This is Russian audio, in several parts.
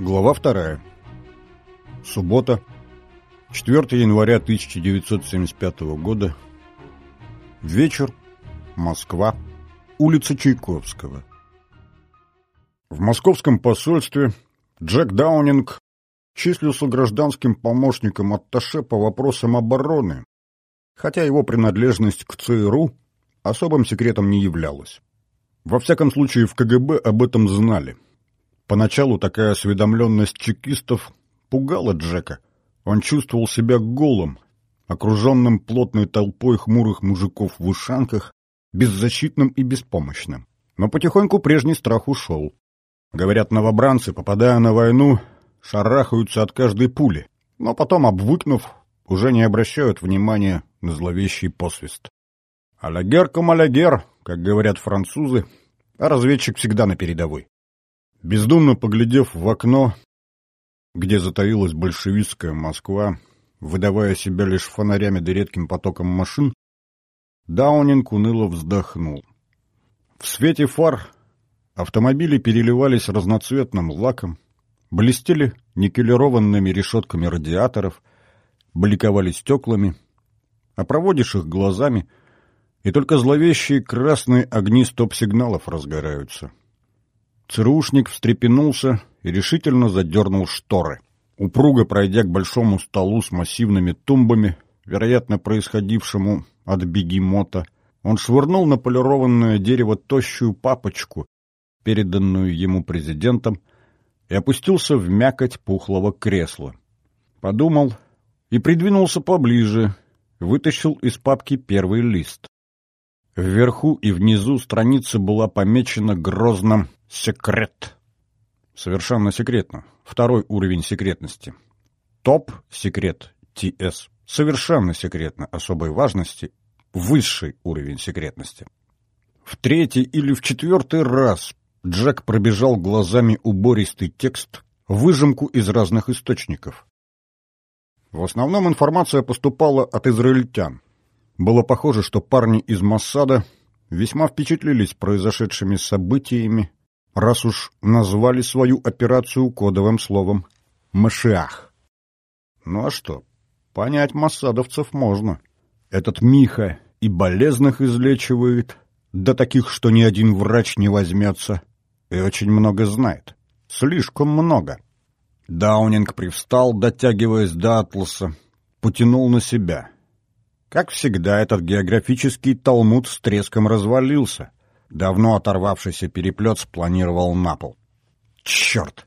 Глава вторая. Суббота, 4 января 1975 года. Вечер. Москва. Улица Чайковского. В московском посольстве Джек Даунинг числился гражданским помощником атташе по вопросам обороны, хотя его принадлежность к ЦРУ особым секретом не являлась. Во всяком случае, в КГБ об этом знали – Поначалу такая осведомленность чекистов пугала Джека. Он чувствовал себя голым, окруженным плотной толпой хмурых мужиков в ушанках, беззащитным и беспомощным. Но потихоньку прежний страх ушел. Говорят, новобранцы, попадая на войну, шарахаются от каждой пули, но потом, обвыкнув, уже не обращают внимания на зловещий посвист. «Алягер ком как говорят французы, а разведчик всегда на передовой. Бездумно поглядев в окно, где затаилась большевистская Москва, выдавая себя лишь фонарями да редким потоком машин, Даунинг уныло вздохнул. В свете фар автомобили переливались разноцветным лаком, блестели никелированными решетками радиаторов, бликовали стеклами, а проводишь их глазами, и только зловещие красные огни стоп-сигналов разгораются — ЦРУшник встрепенулся и решительно задернул шторы. Упруго пройдя к большому столу с массивными тумбами, вероятно, происходившему от бегемота, он швырнул на полированное дерево тощую папочку, переданную ему президентом, и опустился в мякоть пухлого кресла. Подумал и придвинулся поближе, вытащил из папки первый лист. Вверху и внизу страница была помечена грозным Секрет. Совершенно секретно. Второй уровень секретности. Топ-секрет ТС. Совершенно секретно особой важности. Высший уровень секретности. В третий или в четвертый раз Джек пробежал глазами убористый текст, выжимку из разных источников. В основном информация поступала от израильтян. Было похоже, что парни из Массада весьма впечатлились произошедшими событиями раз уж назвали свою операцию кодовым словом «Машиах». Ну а что, понять массадовцев можно. Этот Миха и болезных излечивает, до таких, что ни один врач не возьмется, и очень много знает. Слишком много. Даунинг привстал, дотягиваясь до атласа, потянул на себя. Как всегда, этот географический талмуд с треском развалился — Давно оторвавшийся переплет спланировал на пол. Черт!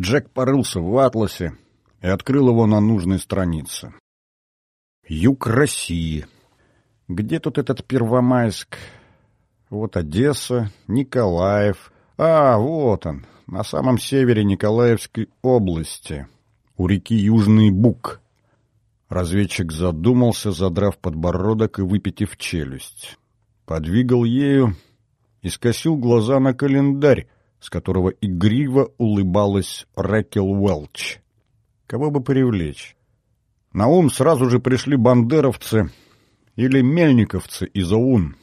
Джек порылся в атласе и открыл его на нужной странице. Юг России. Где тут этот Первомайск? Вот Одесса, Николаев. А, вот он, на самом севере Николаевской области, у реки Южный Бук. Разведчик задумался, задрав подбородок и выпитив челюсть. Подвигал ею и скосил глаза на календарь, с которого игриво улыбалась Рэкел Уэлч. Кого бы привлечь? На ум сразу же пришли бандеровцы или мельниковцы из ОУН.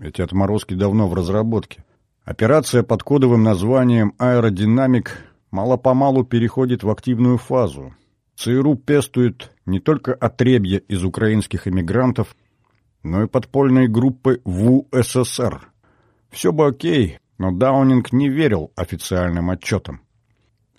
Эти отморозки давно в разработке. Операция под кодовым названием «Аэродинамик» мало-помалу переходит в активную фазу. ЦРУ пестует не только отребья из украинских эмигрантов, но и подпольные группы в УССР. Все бы окей, но Даунинг не верил официальным отчетам.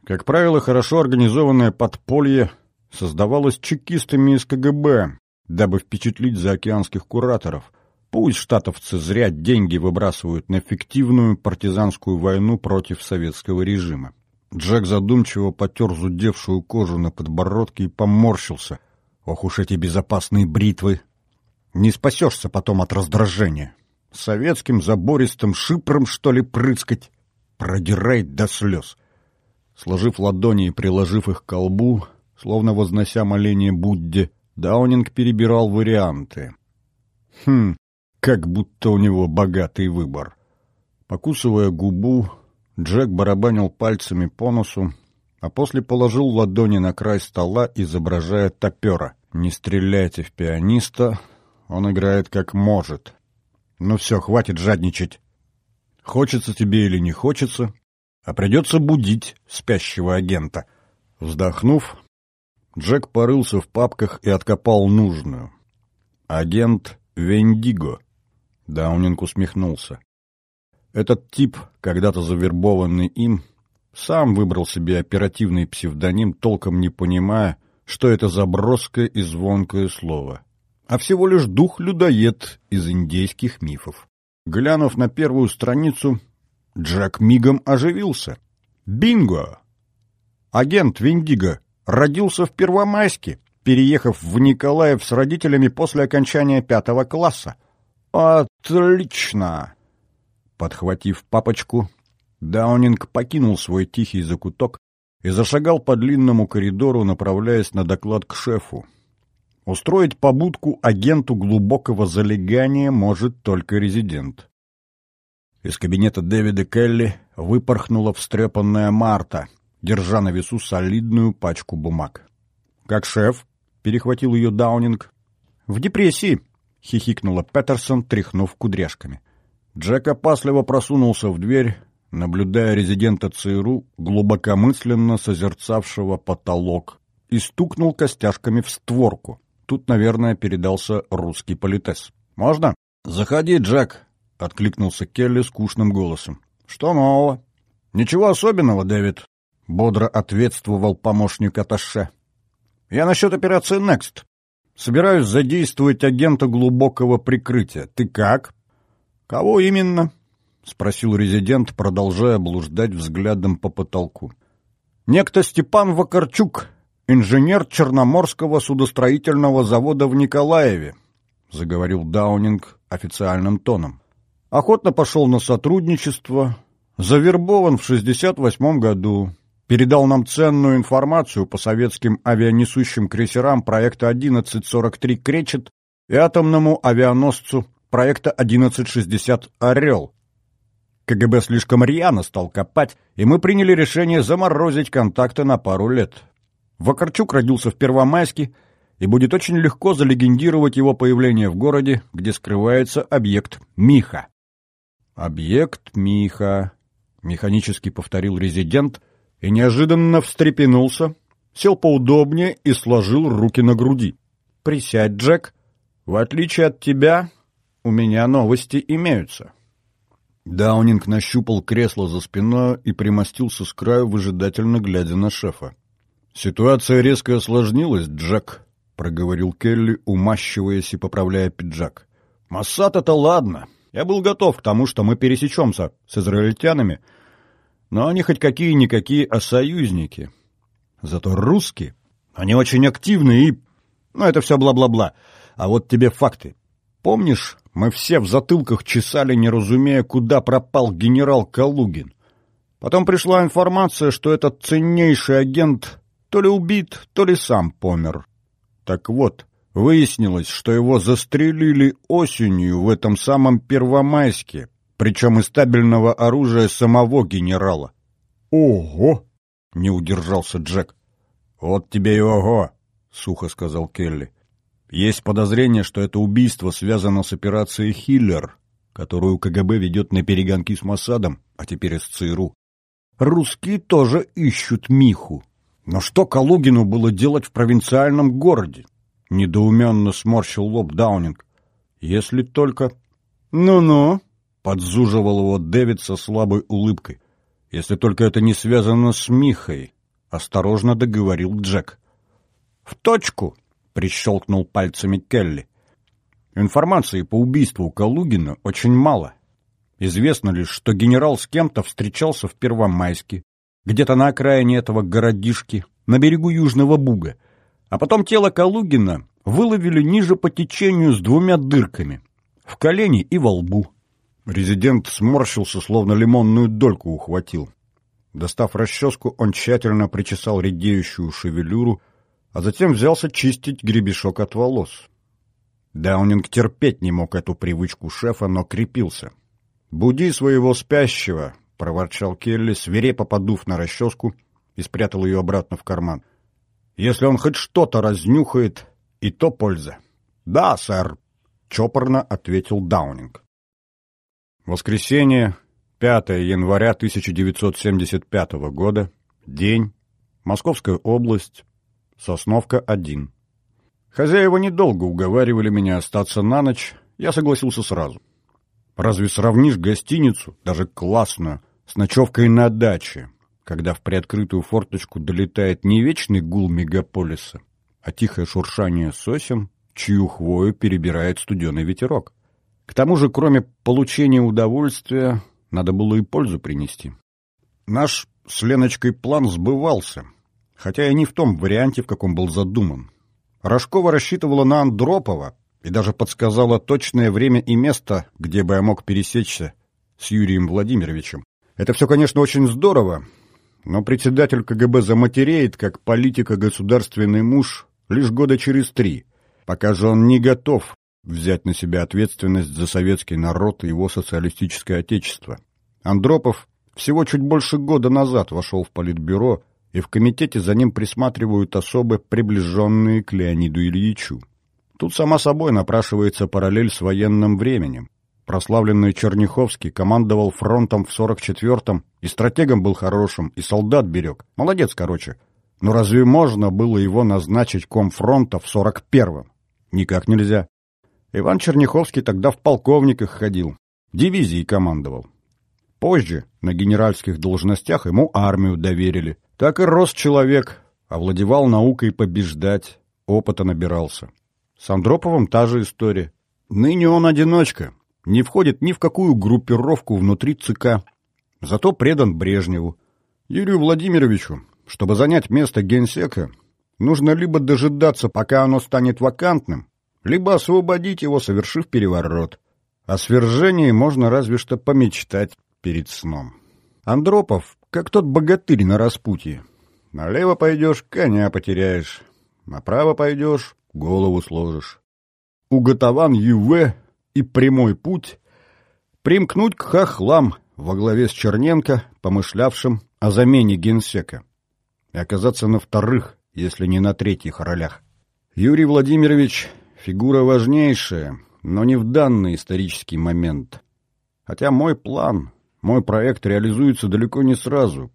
Как правило, хорошо организованное подполье создавалось чекистами из КГБ, дабы впечатлить заокеанских кураторов. Пусть штатовцы зря деньги выбрасывают на фиктивную партизанскую войну против советского режима. Джек задумчиво потер зудевшую кожу на подбородке и поморщился. Ох уж эти безопасные бритвы! Не спасешься потом от раздражения советским забористым шипром, что ли, прыскать, продирает до слез. Сложив ладони и приложив их к колбу, словно вознося моление Будде, Даунинг перебирал варианты. Хм, как будто у него богатый выбор. Покусывая губу, Джек барабанил пальцами по носу, а после положил ладони на край стола, изображая топера. «Не стреляйте в пианиста, он играет как может. Ну все, хватит жадничать. Хочется тебе или не хочется, а придется будить спящего агента. Вздохнув, Джек порылся в папках и откопал нужную. Агент Вендиго. Даунинг усмехнулся. Этот тип, когда-то завербованный им, сам выбрал себе оперативный псевдоним, толком не понимая, что это за броское и звонкое слово, а всего лишь дух-людоед из индейских мифов. Глянув на первую страницу, Джек мигом оживился. «Бинго!» Агент Виндиго родился в Первомайске, переехав в Николаев с родителями после окончания пятого класса. «Отлично!» Подхватив папочку, Даунинг покинул свой тихий закуток и зашагал по длинному коридору, направляясь на доклад к шефу. Устроить побудку агенту глубокого залегания может только резидент. Из кабинета Дэвида Келли выпорхнула встрепанная Марта, держа на весу солидную пачку бумаг. «Как шеф?» — перехватил ее Даунинг. «В депрессии», — хихикнула Петерсон, тряхнув кудряшками. Джек опасливо просунулся в дверь, наблюдая резидента ЦРУ, глубокомысленно созерцавшего потолок, и стукнул костяшками в створку. Тут, наверное, передался русский политес. «Можно?» «Заходи, Джек», — откликнулся Келли скучным голосом. «Что нового?» «Ничего особенного, Дэвид», — бодро ответствовал помощник Аташе. «Я насчет операции «Некст». Собираюсь задействовать агента глубокого прикрытия. Ты как?» «Кого именно?» — спросил резидент, продолжая блуждать взглядом по потолку. «Некто Степан Вакарчук, инженер Черноморского судостроительного завода в Николаеве», — заговорил Даунинг официальным тоном. «Охотно пошел на сотрудничество, завербован в 68 году, передал нам ценную информацию по советским авианесущим крейсерам проекта 1143 «Кречет» и атомному авианосцу проекта 1160 «Орел», КГБ слишком рьяно стал копать, и мы приняли решение заморозить контакты на пару лет. Вакарчук родился в Первомайске, и будет очень легко залегендировать его появление в городе, где скрывается объект Миха. «Объект Миха», — механически повторил резидент, и неожиданно встрепенулся, сел поудобнее и сложил руки на груди. «Присядь, Джек. В отличие от тебя, у меня новости имеются». Даунинг нащупал кресло за спиной и примостился с краю, выжидательно глядя на шефа. «Ситуация резко осложнилась, Джек», — проговорил Келли, умащиваясь и поправляя пиджак. «Массад — это ладно. Я был готов к тому, что мы пересечемся с израильтянами, но они хоть какие-никакие, а союзники. Зато русские, они очень активны и... Ну, это все бла-бла-бла. А вот тебе факты. Помнишь, мы все в затылках чесали, не разумея, куда пропал генерал Калугин. Потом пришла информация, что этот ценнейший агент то ли убит, то ли сам помер. Так вот, выяснилось, что его застрелили осенью в этом самом Первомайске, причем из стабильного оружия самого генерала. «Ого!» — не удержался Джек. «Вот тебе и ого!» — сухо сказал Келли. Есть подозрение, что это убийство связано с операцией «Хиллер», которую КГБ ведет на перегонки с Моссадом, а теперь и с ЦРУ. Русские тоже ищут Миху. Но что Калугину было делать в провинциальном городе? Недоуменно сморщил лоб Даунинг. Если только... «Ну-ну», — подзуживал его Дэвид со слабой улыбкой. «Если только это не связано с Михой», — осторожно договорил Джек. «В точку», прищелкнул пальцами Келли. Информации по убийству Калугина очень мало. Известно лишь, что генерал с кем-то встречался в Первомайске, где-то на окраине этого городишки, на берегу Южного Буга. А потом тело Калугина выловили ниже по течению с двумя дырками — в колене и во лбу. Резидент сморщился, словно лимонную дольку ухватил. Достав расческу, он тщательно причесал редеющую шевелюру, а затем взялся чистить гребешок от волос. Даунинг терпеть не мог эту привычку шефа, но крепился. «Буди своего спящего!» — проворчал Келли, свирепо подув на расческу и спрятал ее обратно в карман. «Если он хоть что-то разнюхает, и то польза». «Да, сэр», — чопорно ответил Даунинг. Воскресенье, 5 января 1975 года. День. Московская область. Сосновка-1. Хозяева недолго уговаривали меня остаться на ночь, я согласился сразу. Разве сравнишь гостиницу, даже классную, с ночевкой на даче, когда в приоткрытую форточку долетает не вечный гул мегаполиса, а тихое шуршание сосен, чью хвою перебирает студеный ветерок? К тому же, кроме получения удовольствия, надо было и пользу принести. Наш с Леночкой план сбывался, хотя и не в том варианте, в каком был задуман. Рожкова рассчитывала на Андропова и даже подсказала точное время и место, где бы я мог пересечься с Юрием Владимировичем. Это все, конечно, очень здорово, но председатель КГБ заматереет, как политико-государственный муж, лишь года через три, пока же он не готов взять на себя ответственность за советский народ и его социалистическое отечество. Андропов всего чуть больше года назад вошел в Политбюро, и в комитете за ним присматривают особы, приближенные к Леониду Ильичу. Тут, само собой, напрашивается параллель с военным временем. Прославленный Черняховский командовал фронтом в 44-м, и стратегом был хорошим, и солдат берег. Молодец, короче. Но разве можно было его назначить комфронта в 41-м? Никак нельзя. Иван Черняховский тогда в полковниках ходил, дивизией командовал. Позже на генеральских должностях ему армию доверили. Так и рос человек, овладевал наукой побеждать, опыта набирался. С Андроповым та же история. Ныне он одиночка, не входит ни в какую группировку внутри ЦК, зато предан Брежневу. Юрию Владимировичу, чтобы занять место генсека, нужно либо дожидаться, пока оно станет вакантным, либо освободить его, совершив переворот. О свержении можно разве что помечтать перед сном. Андропов, как тот богатырь на распутье. Налево пойдешь — коня потеряешь, направо пойдешь — голову сложишь. Уготован ЮВ и прямой путь примкнуть к хохлам во главе с Черненко, помышлявшим о замене генсека, и оказаться на вторых, если не на третьих ролях. Юрий Владимирович — фигура важнейшая, но не в данный исторический момент. Хотя мой план, мой проект реализуется далеко не сразу.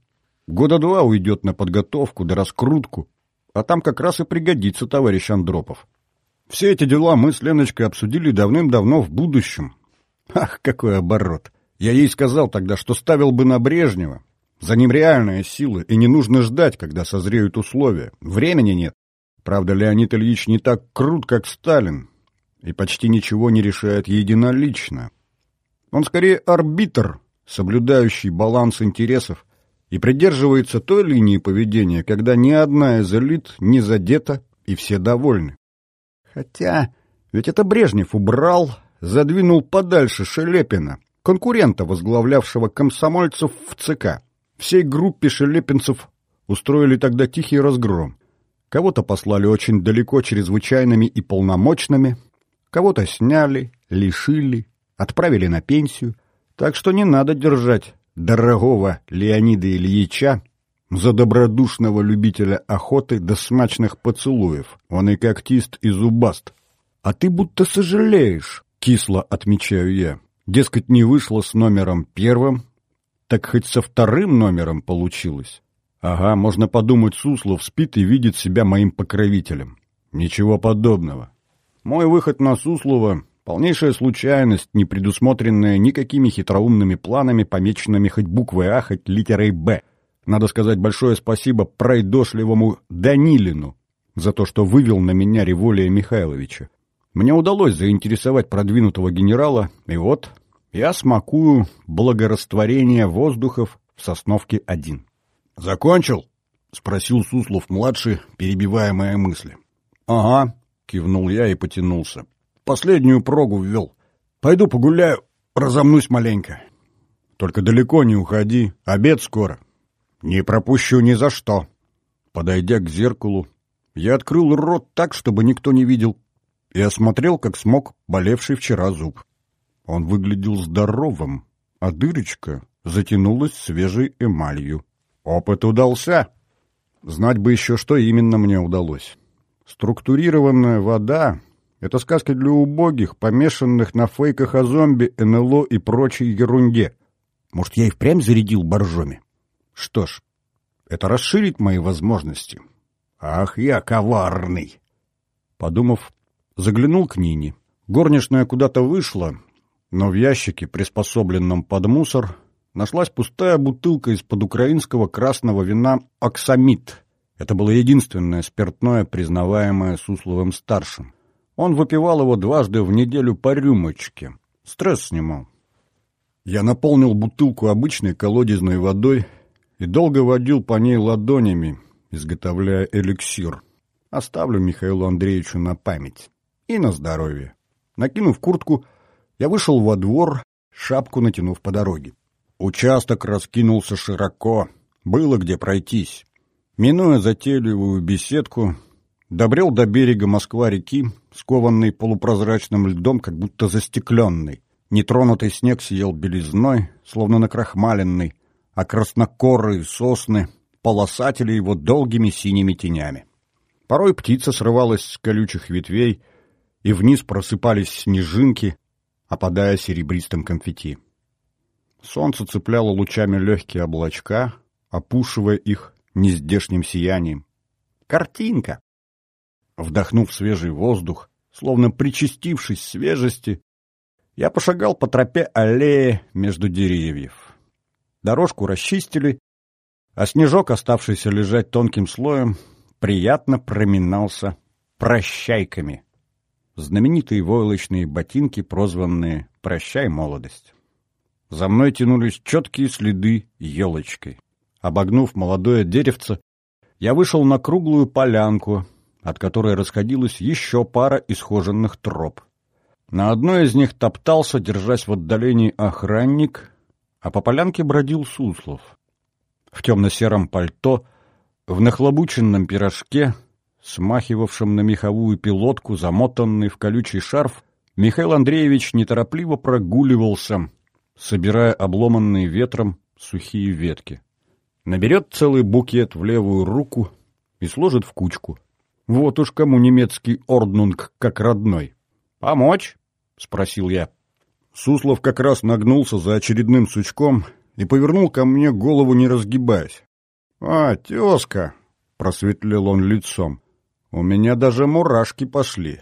Года два уйдет на подготовку да раскрутку, а там как раз и пригодится товарищ Андропов. Все эти дела мы с Леночкой обсудили давным-давно в будущем. Ах, какой оборот! Я ей сказал тогда, что ставил бы на Брежнева. За ним реальная сила, и не нужно ждать, когда созреют условия. Времени нет. Правда, Леонид Ильич не так крут, как Сталин, и почти ничего не решает единолично. Он скорее арбитр, соблюдающий баланс интересов, и придерживается той линии поведения, когда ни одна из элит не задета и все довольны. Хотя, ведь это Брежнев убрал, задвинул подальше Шелепина, конкурента, возглавлявшего комсомольцев в ЦК. Всей группе шелепинцев устроили тогда тихий разгром. Кого-то послали очень далеко чрезвычайными и полномочными, кого-то сняли, лишили, отправили на пенсию. Так что не надо держать дорогого Леонида Ильича за добродушного любителя охоты до смачных поцелуев. Он и когтист, и зубаст. А ты будто сожалеешь, кисло отмечаю я. Дескать, не вышло с номером первым, так хоть со вторым номером получилось. Ага, можно подумать, Суслов спит и видит себя моим покровителем. Ничего подобного. Мой выход на Суслова — полнейшая случайность, не предусмотренная никакими хитроумными планами, помеченными хоть буквой А, хоть литерой Б. Надо сказать большое спасибо пройдошливому Данилину за то, что вывел на меня Револия Михайловича. Мне удалось заинтересовать продвинутого генерала, и вот я смакую благорастворение воздухов в Сосновке-1. «Закончил?» — спросил Суслов-младший, перебивая мои мысли. «Ага», — кивнул я и потянулся. «Последнюю прогу ввел. Пойду погуляю, разомнусь маленько. Только далеко не уходи, обед скоро». «Не пропущу ни за что». Подойдя к зеркалу, я открыл рот так, чтобы никто не видел, и осмотрел, как смог, болевший вчера зуб. Он выглядел здоровым, а дырочка затянулась свежей эмалью. Опыт удался. Знать бы еще, что именно мне удалось. Структурированная вода — это сказка для убогих, помешанных на фейках о зомби, НЛО и прочей ерунде. Может, я и впрямь зарядил боржоми? Что ж, это расширит мои возможности. Ах, я коварный! Подумав, заглянул к Нине. Горничная куда-то вышла, но в ящике, приспособленном под мусор, нашлась пустая бутылка из-под украинского красного вина «Оксамит». Это было единственное спиртное, признаваемое Сусловым-старшим. Он выпивал его дважды в неделю по рюмочке. Стресс снимал. Я наполнил бутылку обычной колодезной водой и долго водил по ней ладонями, изготовляя эликсир. Оставлю Михаилу Андреевичу на память и на здоровье. Накинув куртку, я вышел во двор, шапку натянув по дороге. Участок раскинулся широко, было где пройтись. Минуя затейливую беседку, добрел до берега Москва-реки, скованный полупрозрачным льдом, как будто застекленный. Нетронутый снег сиял белизной, словно накрахмаленный, а краснокорые сосны полосатили его долгими синими тенями. Порой птица срывалась с колючих ветвей, и вниз просыпались снежинки, опадая серебристым конфетти. Солнце цепляло лучами легкие облачка, опушивая их нездешним сиянием. Картинка! Вдохнув свежий воздух, словно причастившись свежести, я пошагал по тропе аллеи между деревьев. Дорожку расчистили, а снежок, оставшийся лежать тонким слоем, приятно проминался прощайками. Знаменитые войлочные ботинки, прозванные «Прощай, молодость». За мной тянулись четкие следы елочкой. Обогнув молодое деревце, я вышел на круглую полянку, от которой расходилась еще пара исхоженных троп. На одной из них топтался, держась в отдалении охранник, а по полянке бродил Суслов. В темно-сером пальто, в нахлобученном пирожке, смахивавшем на меховую пилотку, замотанный в колючий шарф, Михаил Андреевич неторопливо прогуливался, собирая обломанные ветром сухие ветки. Наберет целый букет в левую руку и сложит в кучку. Вот уж кому немецкий орднунг как родной. «Помочь?» — спросил я. Суслов как раз нагнулся за очередным сучком и повернул ко мне голову, не разгибаясь. «А, тезка!» — просветлел он лицом. «У меня даже мурашки пошли.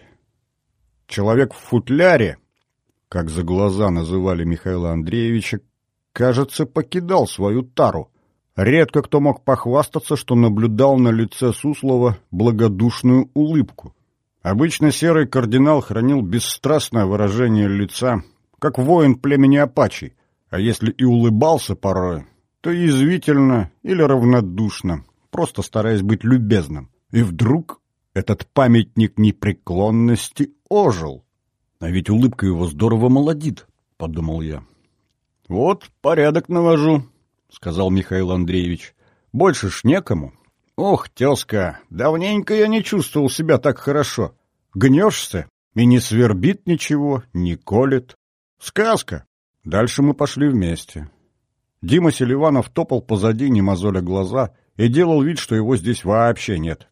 Человек в футляре как за глаза называли Михаила Андреевича, кажется, покидал свою тару. Редко кто мог похвастаться, что наблюдал на лице Суслова благодушную улыбку. Обычно серый кардинал хранил бесстрастное выражение лица, как воин племени Апачи, а если и улыбался порой, то язвительно или равнодушно, просто стараясь быть любезным. И вдруг этот памятник непреклонности ожил. А ведь улыбка его здорово молодит, — подумал я. — Вот порядок навожу, — сказал Михаил Андреевич. — Больше ж некому. Ох, тезка, давненько я не чувствовал себя так хорошо. Гнешься, и не свербит ничего, не колет. Сказка. Дальше мы пошли вместе. Дима Селиванов топал позади, не мозоля глаза, и делал вид, что его здесь вообще нет.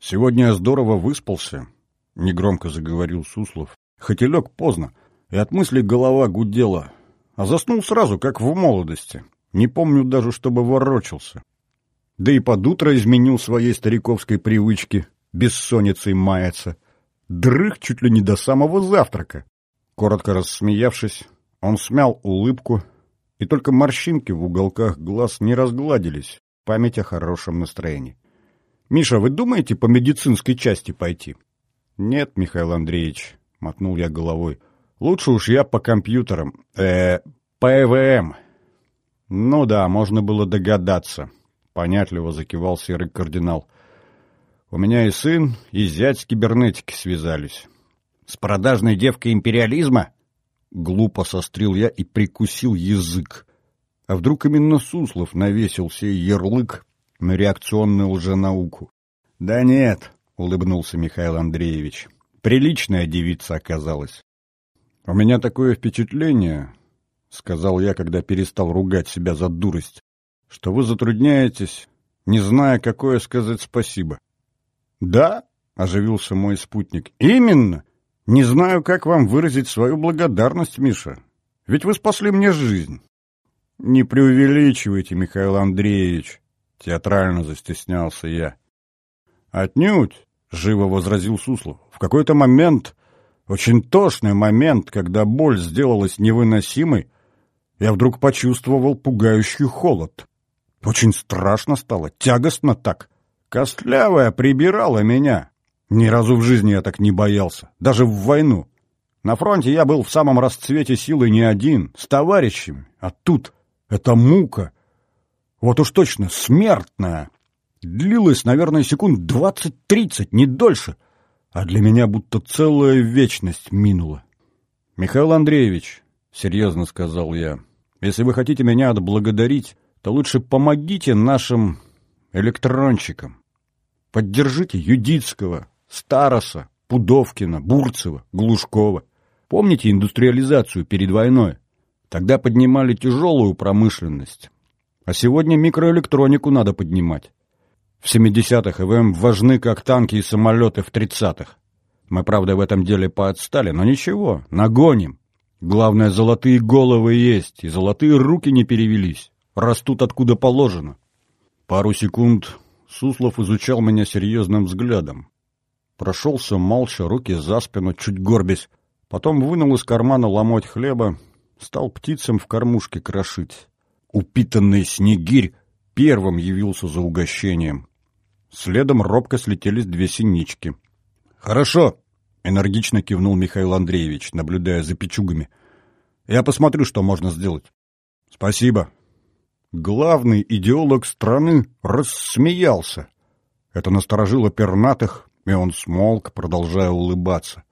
«Сегодня я здорово выспался», — негромко заговорил Суслов. Хоть и лег поздно, и от мыслей голова гудела, а заснул сразу, как в молодости. Не помню даже, чтобы ворочался. Да и под утро изменил своей стариковской привычки бессонницей маяться. Дрых чуть ли не до самого завтрака. Коротко рассмеявшись, он смял улыбку, и только морщинки в уголках глаз не разгладились, память о хорошем настроении. «Миша, вы думаете по медицинской части пойти?» «Нет, Михаил Андреевич, — мотнул я головой. «Лучше уж я по компьютерам. э по ЭВМ». «Ну да, можно было догадаться», — понятливо закивал серый кардинал. «У меня и сын, и зять с кибернетики связались». «С продажной девкой империализма?» Глупо сострил я и прикусил язык. А вдруг именно Суслов навесил сей ярлык на реакционную лженауку? «Да нет», — улыбнулся Михаил Андреевич, Приличная девица оказалась. «У меня такое впечатление», — сказал я, когда перестал ругать себя за дурость, «что вы затрудняетесь, не зная, какое сказать спасибо». «Да?» — оживился мой спутник. «Именно! Не знаю, как вам выразить свою благодарность, Миша. Ведь вы спасли мне жизнь». Не преувеличивайте, Михаил Андреевич, театрально застеснялся я. Отнюдь, живо возразил Суслов. В какой-то момент, очень тошный момент, когда боль сделалась невыносимой, я вдруг почувствовал пугающий холод. Очень страшно стало, тягостно так. Костлявая прибирала меня. Ни разу в жизни я так не боялся, даже в войну. На фронте я был в самом расцвете силы не один, с товарищами, а тут это мука. Вот уж точно, смертная. Длилась, наверное, секунд двадцать-тридцать, не дольше. А для меня будто целая вечность минула. «Михаил Андреевич», — серьезно сказал я, — «если вы хотите меня отблагодарить, то лучше помогите нашим электронщикам. Поддержите Юдицкого, Староса, Пудовкина, Бурцева, Глушкова. Помните индустриализацию перед войной? Тогда поднимали тяжелую промышленность. А сегодня микроэлектронику надо поднимать. В 70-х ИВМ важны как танки и самолеты в 30-х. Мы, правда, в этом деле поотстали, но ничего, нагоним. Главное, золотые головы есть, и золотые руки не перевелись. Растут откуда положено. Пару секунд Суслов изучал меня серьезным взглядом. Прошелся молча, руки за спину, чуть горбясь. Потом вынул из кармана ломоть хлеба, стал птицам в кормушке крошить. Упитанный снегирь первым явился за угощением. Следом робко слетелись две синички. «Хорошо!» — энергично кивнул Михаил Андреевич, наблюдая за печугами. «Я посмотрю, что можно сделать». «Спасибо». Главный идеолог страны рассмеялся. Это насторожило пернатых, и он смолк, продолжая улыбаться.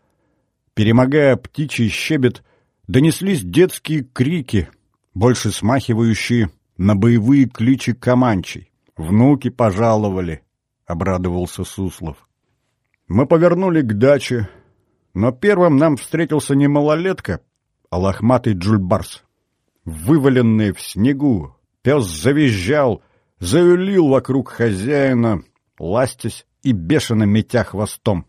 Перемогая птичий щебет, донеслись детские крики, больше смахивающие на боевые кличи команчей. «Внуки пожаловали», — обрадовался Суслов. Мы повернули к даче, но первым нам встретился не малолетка, а лохматый джульбарс. Вываленный в снегу, пес завизжал, заюлил вокруг хозяина, ластясь и бешено метя хвостом.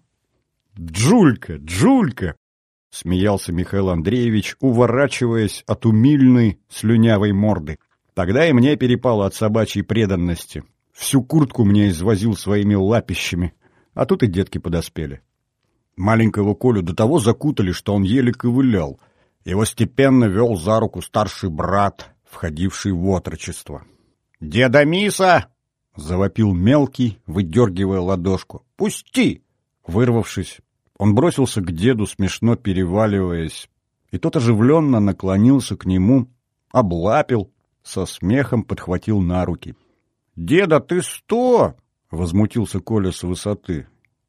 «Джулька! Джулька!» — смеялся Михаил Андреевич, уворачиваясь от умильной слюнявой морды. Тогда и мне перепало от собачьей преданности. Всю куртку мне извозил своими лапищами, а тут и детки подоспели. Маленького Колю до того закутали, что он еле ковылял. Его степенно вел за руку старший брат, входивший в отрочество. «Деда Миса!» — завопил мелкий, выдергивая ладошку. «Пусти!» Вырвавшись, он бросился к деду, смешно переваливаясь, и тот оживленно наклонился к нему, облапил, со смехом подхватил на руки. «Деда, ты сто!» — возмутился Коля с высоты.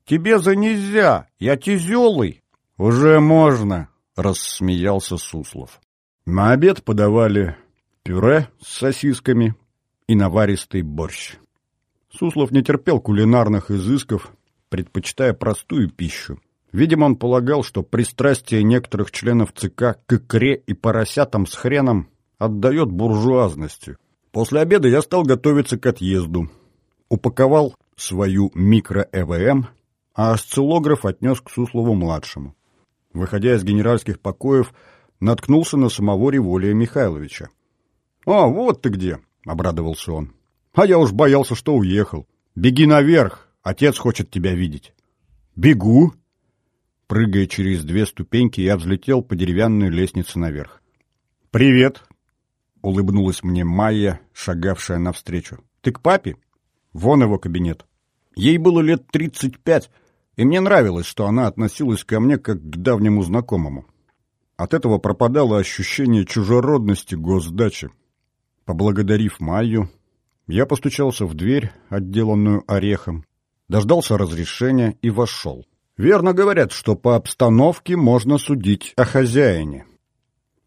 «Тебе за нельзя! Я тяжелый!» «Уже можно!» — рассмеялся Суслов. На обед подавали пюре с сосисками и наваристый борщ. Суслов не терпел кулинарных изысков, предпочитая простую пищу. Видимо, он полагал, что пристрастие некоторых членов ЦК к икре и поросятам с хреном отдает буржуазности. После обеда я стал готовиться к отъезду. Упаковал свою микро-ЭВМ, а осциллограф отнес к Суслову-младшему. Выходя из генеральских покоев, наткнулся на самого Револия Михайловича. «А, вот ты где!» — обрадовался он. А я уж боялся, что уехал. Беги наверх, отец хочет тебя видеть. Бегу. Прыгая через две ступеньки, я взлетел по деревянной лестнице наверх. «Привет!» — улыбнулась мне Майя, шагавшая навстречу. «Ты к папе? Вон его кабинет». Ей было лет тридцать пять, и мне нравилось, что она относилась ко мне как к давнему знакомому. От этого пропадало ощущение чужеродности госдачи. Поблагодарив Майю, я постучался в дверь, отделанную орехом, дождался разрешения и вошел. Верно говорят, что по обстановке можно судить о хозяине.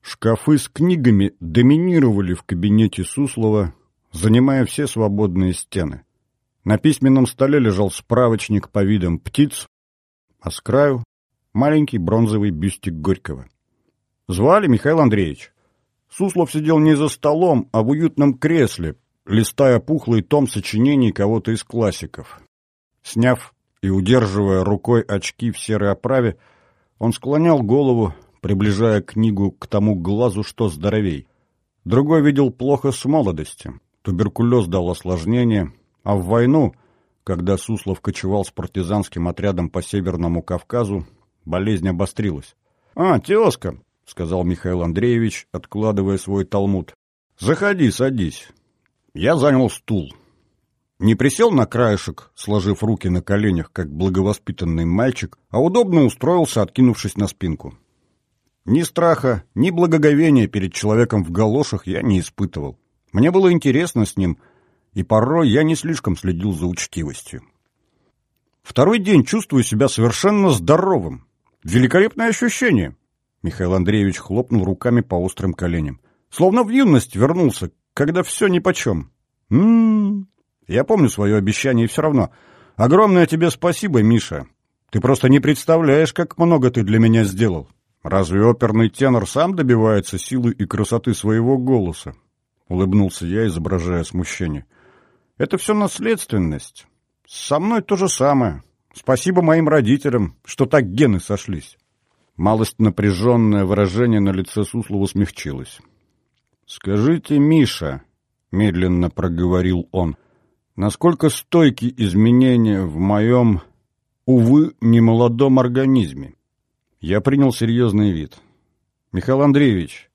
Шкафы с книгами доминировали в кабинете Суслова, занимая все свободные стены. На письменном столе лежал справочник по видам птиц, а с краю — маленький бронзовый бюстик Горького. Звали Михаил Андреевич. Суслов сидел не за столом, а в уютном кресле, листая пухлый том сочинений кого-то из классиков. Сняв и удерживая рукой очки в серой оправе, он склонял голову, приближая книгу к тому глазу, что здоровей. Другой видел плохо с молодости. Туберкулез дал осложнение, а в войну, когда Суслов кочевал с партизанским отрядом по Северному Кавказу, болезнь обострилась. «А, тезка», — сказал Михаил Андреевич, откладывая свой талмуд. «Заходи, садись». Я занял стул. Не присел на краешек, сложив руки на коленях, как благовоспитанный мальчик, а удобно устроился, откинувшись на спинку. Ни страха, ни благоговения перед человеком в галошах я не испытывал. Мне было интересно с ним, и порой я не слишком следил за учтивостью. Второй день чувствую себя совершенно здоровым. Великолепное ощущение. Михаил Андреевич хлопнул руками по острым коленям. Словно в юность вернулся, когда все нипочем. М-м-м. Я помню свое обещание и все равно. Огромное тебе спасибо, Миша. Ты просто не представляешь, как много ты для меня сделал. Разве оперный тенор сам добивается силы и красоты своего голоса? Улыбнулся я, изображая смущение. Это все наследственность. Со мной то же самое. Спасибо моим родителям, что так гены сошлись. Малость напряженное выражение на лице Суслова смягчилось. «Скажите, Миша», — медленно проговорил он, — «насколько стойки изменения в моем, увы, немолодом организме?» Я принял серьезный вид. «Михаил Андреевич,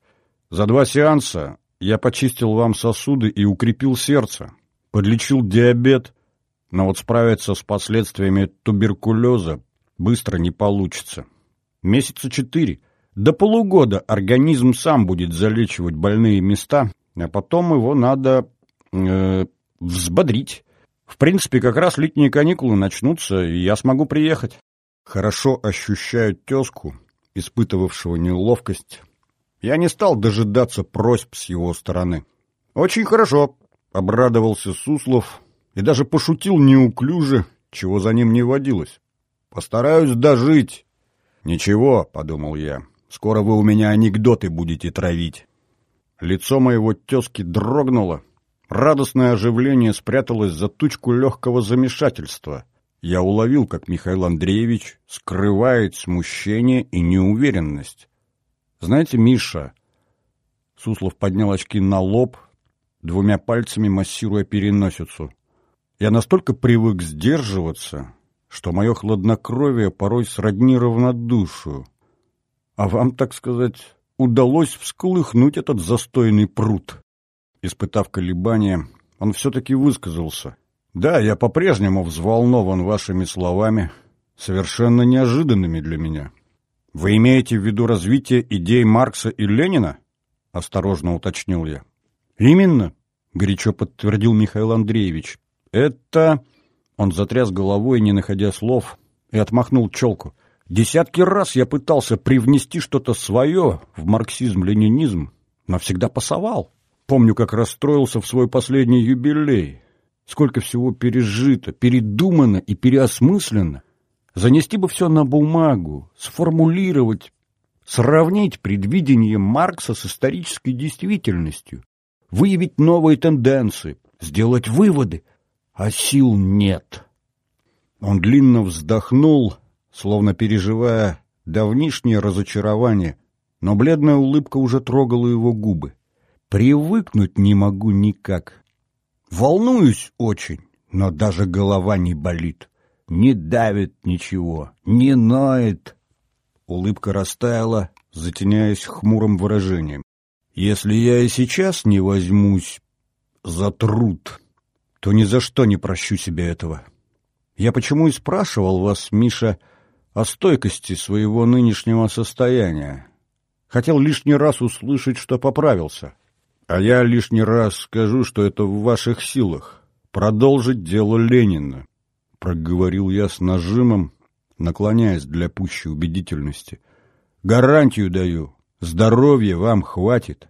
за два сеанса я почистил вам сосуды и укрепил сердце, подлечил диабет, но вот справиться с последствиями туберкулеза быстро не получится. Месяца четыре, до полугода организм сам будет залечивать больные места, а потом его надо э, взбодрить. В принципе, как раз летние каникулы начнутся, и я смогу приехать хорошо ощущаю тезку, испытывавшего неловкость, я не стал дожидаться просьб с его стороны. «Очень хорошо», — обрадовался Суслов и даже пошутил неуклюже, чего за ним не водилось. «Постараюсь дожить». «Ничего», — подумал я, — «скоро вы у меня анекдоты будете травить». Лицо моего тезки дрогнуло, радостное оживление спряталось за тучку легкого замешательства — я уловил, как Михаил Андреевич скрывает смущение и неуверенность. «Знаете, Миша...» Суслов поднял очки на лоб, двумя пальцами массируя переносицу. «Я настолько привык сдерживаться, что мое хладнокровие порой сродни равнодушию. А вам, так сказать, удалось всколыхнуть этот застойный пруд». Испытав колебания, он все-таки высказался — да, я по-прежнему взволнован вашими словами, совершенно неожиданными для меня. Вы имеете в виду развитие идей Маркса и Ленина? Осторожно уточнил я. Именно, горячо подтвердил Михаил Андреевич. Это... Он затряс головой, не находя слов, и отмахнул челку. Десятки раз я пытался привнести что-то свое в марксизм-ленинизм, но всегда пасовал. Помню, как расстроился в свой последний юбилей. Сколько всего пережито, передумано и переосмысленно. Занести бы все на бумагу, сформулировать, сравнить предвидение Маркса с исторической действительностью, выявить новые тенденции, сделать выводы, а сил нет. Он длинно вздохнул, словно переживая давнишнее разочарование, но бледная улыбка уже трогала его губы. «Привыкнуть не могу никак. Волнуюсь очень, но даже голова не болит. Не давит ничего, не ноет. Улыбка растаяла, затеняясь хмурым выражением. Если я и сейчас не возьмусь за труд, то ни за что не прощу себе этого. Я почему и спрашивал вас, Миша, о стойкости своего нынешнего состояния. Хотел лишний раз услышать, что поправился. А я лишний раз скажу, что это в ваших силах. Продолжить дело Ленина, — проговорил я с нажимом, наклоняясь для пущей убедительности. Гарантию даю, здоровья вам хватит.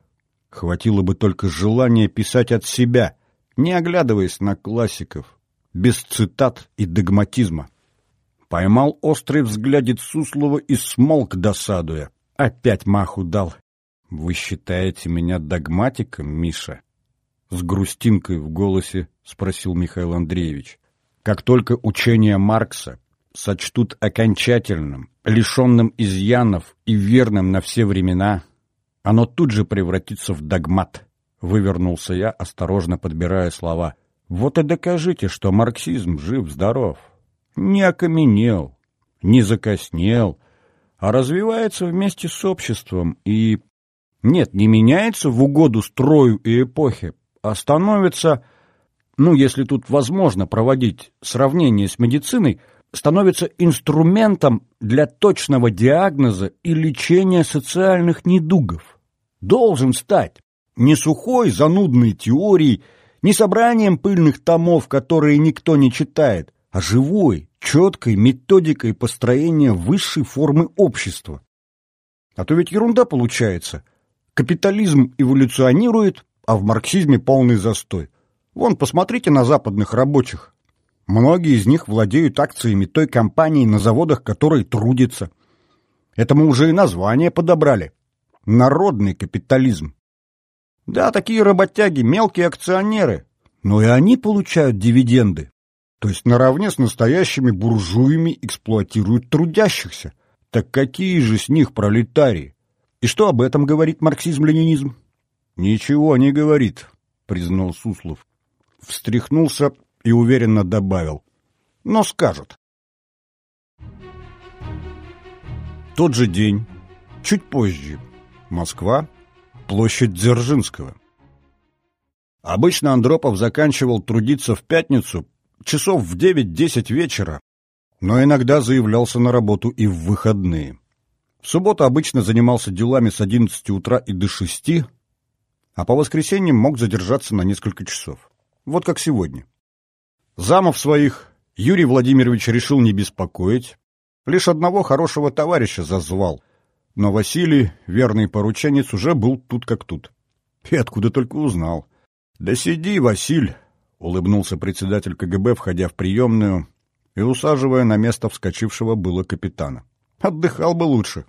Хватило бы только желания писать от себя, не оглядываясь на классиков, без цитат и догматизма. Поймал острый взглядец Суслова и смолк досадуя. Опять маху дал. «Вы считаете меня догматиком, Миша?» С грустинкой в голосе спросил Михаил Андреевич. «Как только учение Маркса сочтут окончательным, лишенным изъянов и верным на все времена, оно тут же превратится в догмат. — вывернулся я, осторожно подбирая слова. «Вот и докажите, что марксизм жив-здоров. Не окаменел, не закоснел, а развивается вместе с обществом и... Нет, не меняется в угоду строю и эпохе, а становится, ну, если тут возможно проводить сравнение с медициной, становится инструментом для точного диагноза и лечения социальных недугов. Должен стать не сухой занудной теорией, не собранием пыльных томов, которые никто не читает, а живой, четкой методикой построения высшей формы общества. А то ведь ерунда получается. Капитализм эволюционирует, а в марксизме полный застой. Вон, посмотрите на западных рабочих. Многие из них владеют акциями той компании, на заводах которой трудится. Этому уже и название подобрали. Народный капитализм. Да, такие работяги, мелкие акционеры, но и они получают дивиденды. То есть наравне с настоящими буржуями эксплуатируют трудящихся. Так какие же с них пролетарии? И что об этом говорит марксизм-ленинизм? Ничего не говорит, признал Суслов. Встряхнулся и уверенно добавил. Но скажет. Тот же день, чуть позже, Москва, площадь Дзержинского. Обычно Андропов заканчивал трудиться в пятницу часов в 9-10 вечера, но иногда заявлялся на работу и в выходные. В субботу обычно занимался делами с 11 утра и до 6, а по воскресеньям мог задержаться на несколько часов. Вот как сегодня. Замов своих Юрий Владимирович решил не беспокоить, лишь одного хорошего товарища зазвал, но Василий, верный порученец, уже был тут как тут. И откуда только узнал. «Да сиди, Василь!» — улыбнулся председатель КГБ, входя в приемную и усаживая на место вскочившего было капитана. «Отдыхал бы лучше».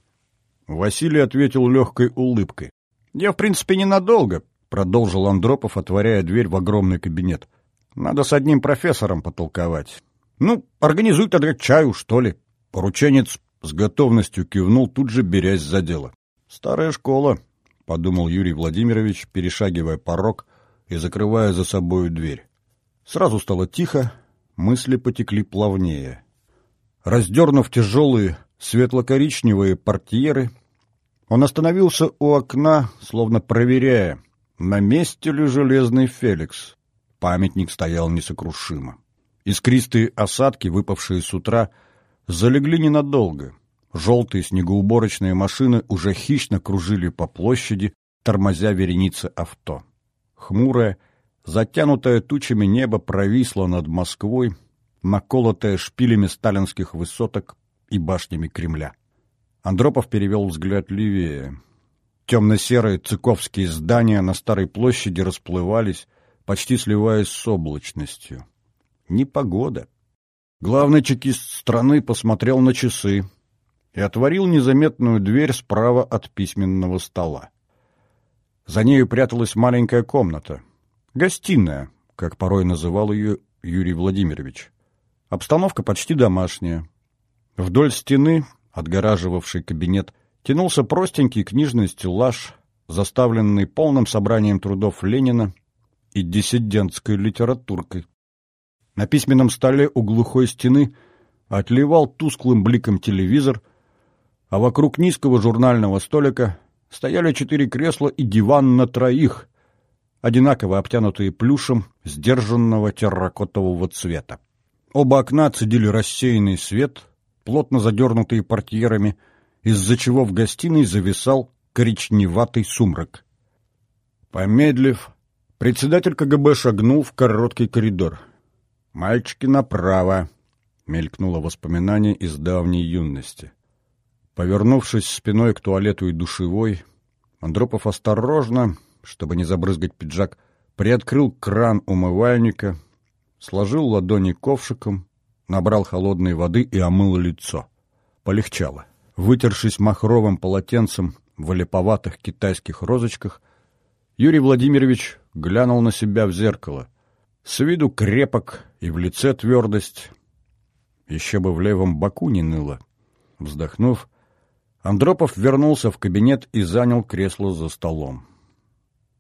Василий ответил легкой улыбкой. «Я, в принципе, ненадолго», — продолжил Андропов, отворяя дверь в огромный кабинет. «Надо с одним профессором потолковать. Ну, организуй тогда чаю, что ли». Порученец с готовностью кивнул, тут же берясь за дело. «Старая школа», — подумал Юрий Владимирович, перешагивая порог и закрывая за собою дверь. Сразу стало тихо, мысли потекли плавнее. Раздернув тяжелые светло-коричневые портьеры, он остановился у окна, словно проверяя, на месте ли железный Феликс. Памятник стоял несокрушимо. Искристые осадки, выпавшие с утра, залегли ненадолго. Желтые снегоуборочные машины уже хищно кружили по площади, тормозя вереницы авто. Хмурое, Затянутое тучами небо провисло над Москвой, наколотое шпилями сталинских высоток и башнями Кремля. Андропов перевел взгляд левее. Темно-серые цыковские здания на Старой площади расплывались, почти сливаясь с облачностью. Непогода. Главный чекист страны посмотрел на часы и отворил незаметную дверь справа от письменного стола. За нею пряталась маленькая комната — Гостиная, как порой называл ее Юрий Владимирович. Обстановка почти домашняя. Вдоль стены, отгораживавший кабинет, тянулся простенький книжный стеллаж, заставленный полным собранием трудов Ленина и диссидентской литературкой. На письменном столе у глухой стены отливал тусклым бликом телевизор, а вокруг низкого журнального столика стояли четыре кресла и диван на троих, одинаково обтянутые плюшем сдержанного терракотового цвета. Оба окна цедили рассеянный свет, плотно задернутые портьерами, из-за чего в гостиной зависал коричневатый сумрак. Помедлив, председатель КГБ шагнул в короткий коридор. «Мальчики направо», — мелькнуло воспоминание из давней юности. Повернувшись спиной к туалету и душевой, Андропов осторожно, чтобы не забрызгать пиджак, приоткрыл кран умывальника, сложил ладони ковшиком, набрал холодной воды и омыл лицо. Полегчало. Вытершись махровым полотенцем в олиповатых китайских розочках, Юрий Владимирович глянул на себя в зеркало. С виду крепок и в лице твердость. Еще бы в левом боку не ныло. Вздохнув, Андропов вернулся в кабинет и занял кресло за столом.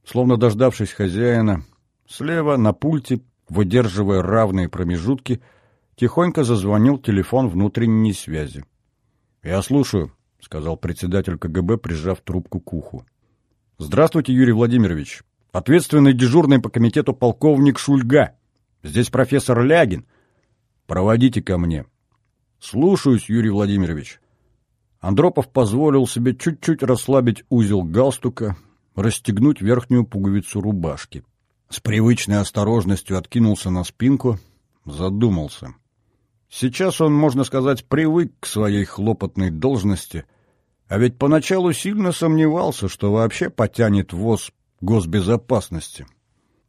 словно дождавшись хозяина, слева на пульте, выдерживая равные промежутки, тихонько зазвонил телефон внутренней связи. «Я слушаю», — сказал председатель КГБ, прижав трубку к уху. «Здравствуйте, Юрий Владимирович. Ответственный дежурный по комитету полковник Шульга. Здесь профессор Лягин. Проводите ко мне». «Слушаюсь, Юрий Владимирович». Андропов позволил себе чуть-чуть расслабить узел галстука, расстегнуть верхнюю пуговицу рубашки. С привычной осторожностью откинулся на спинку, задумался. Сейчас он, можно сказать, привык к своей хлопотной должности, а ведь поначалу сильно сомневался, что вообще потянет ВОЗ госбезопасности.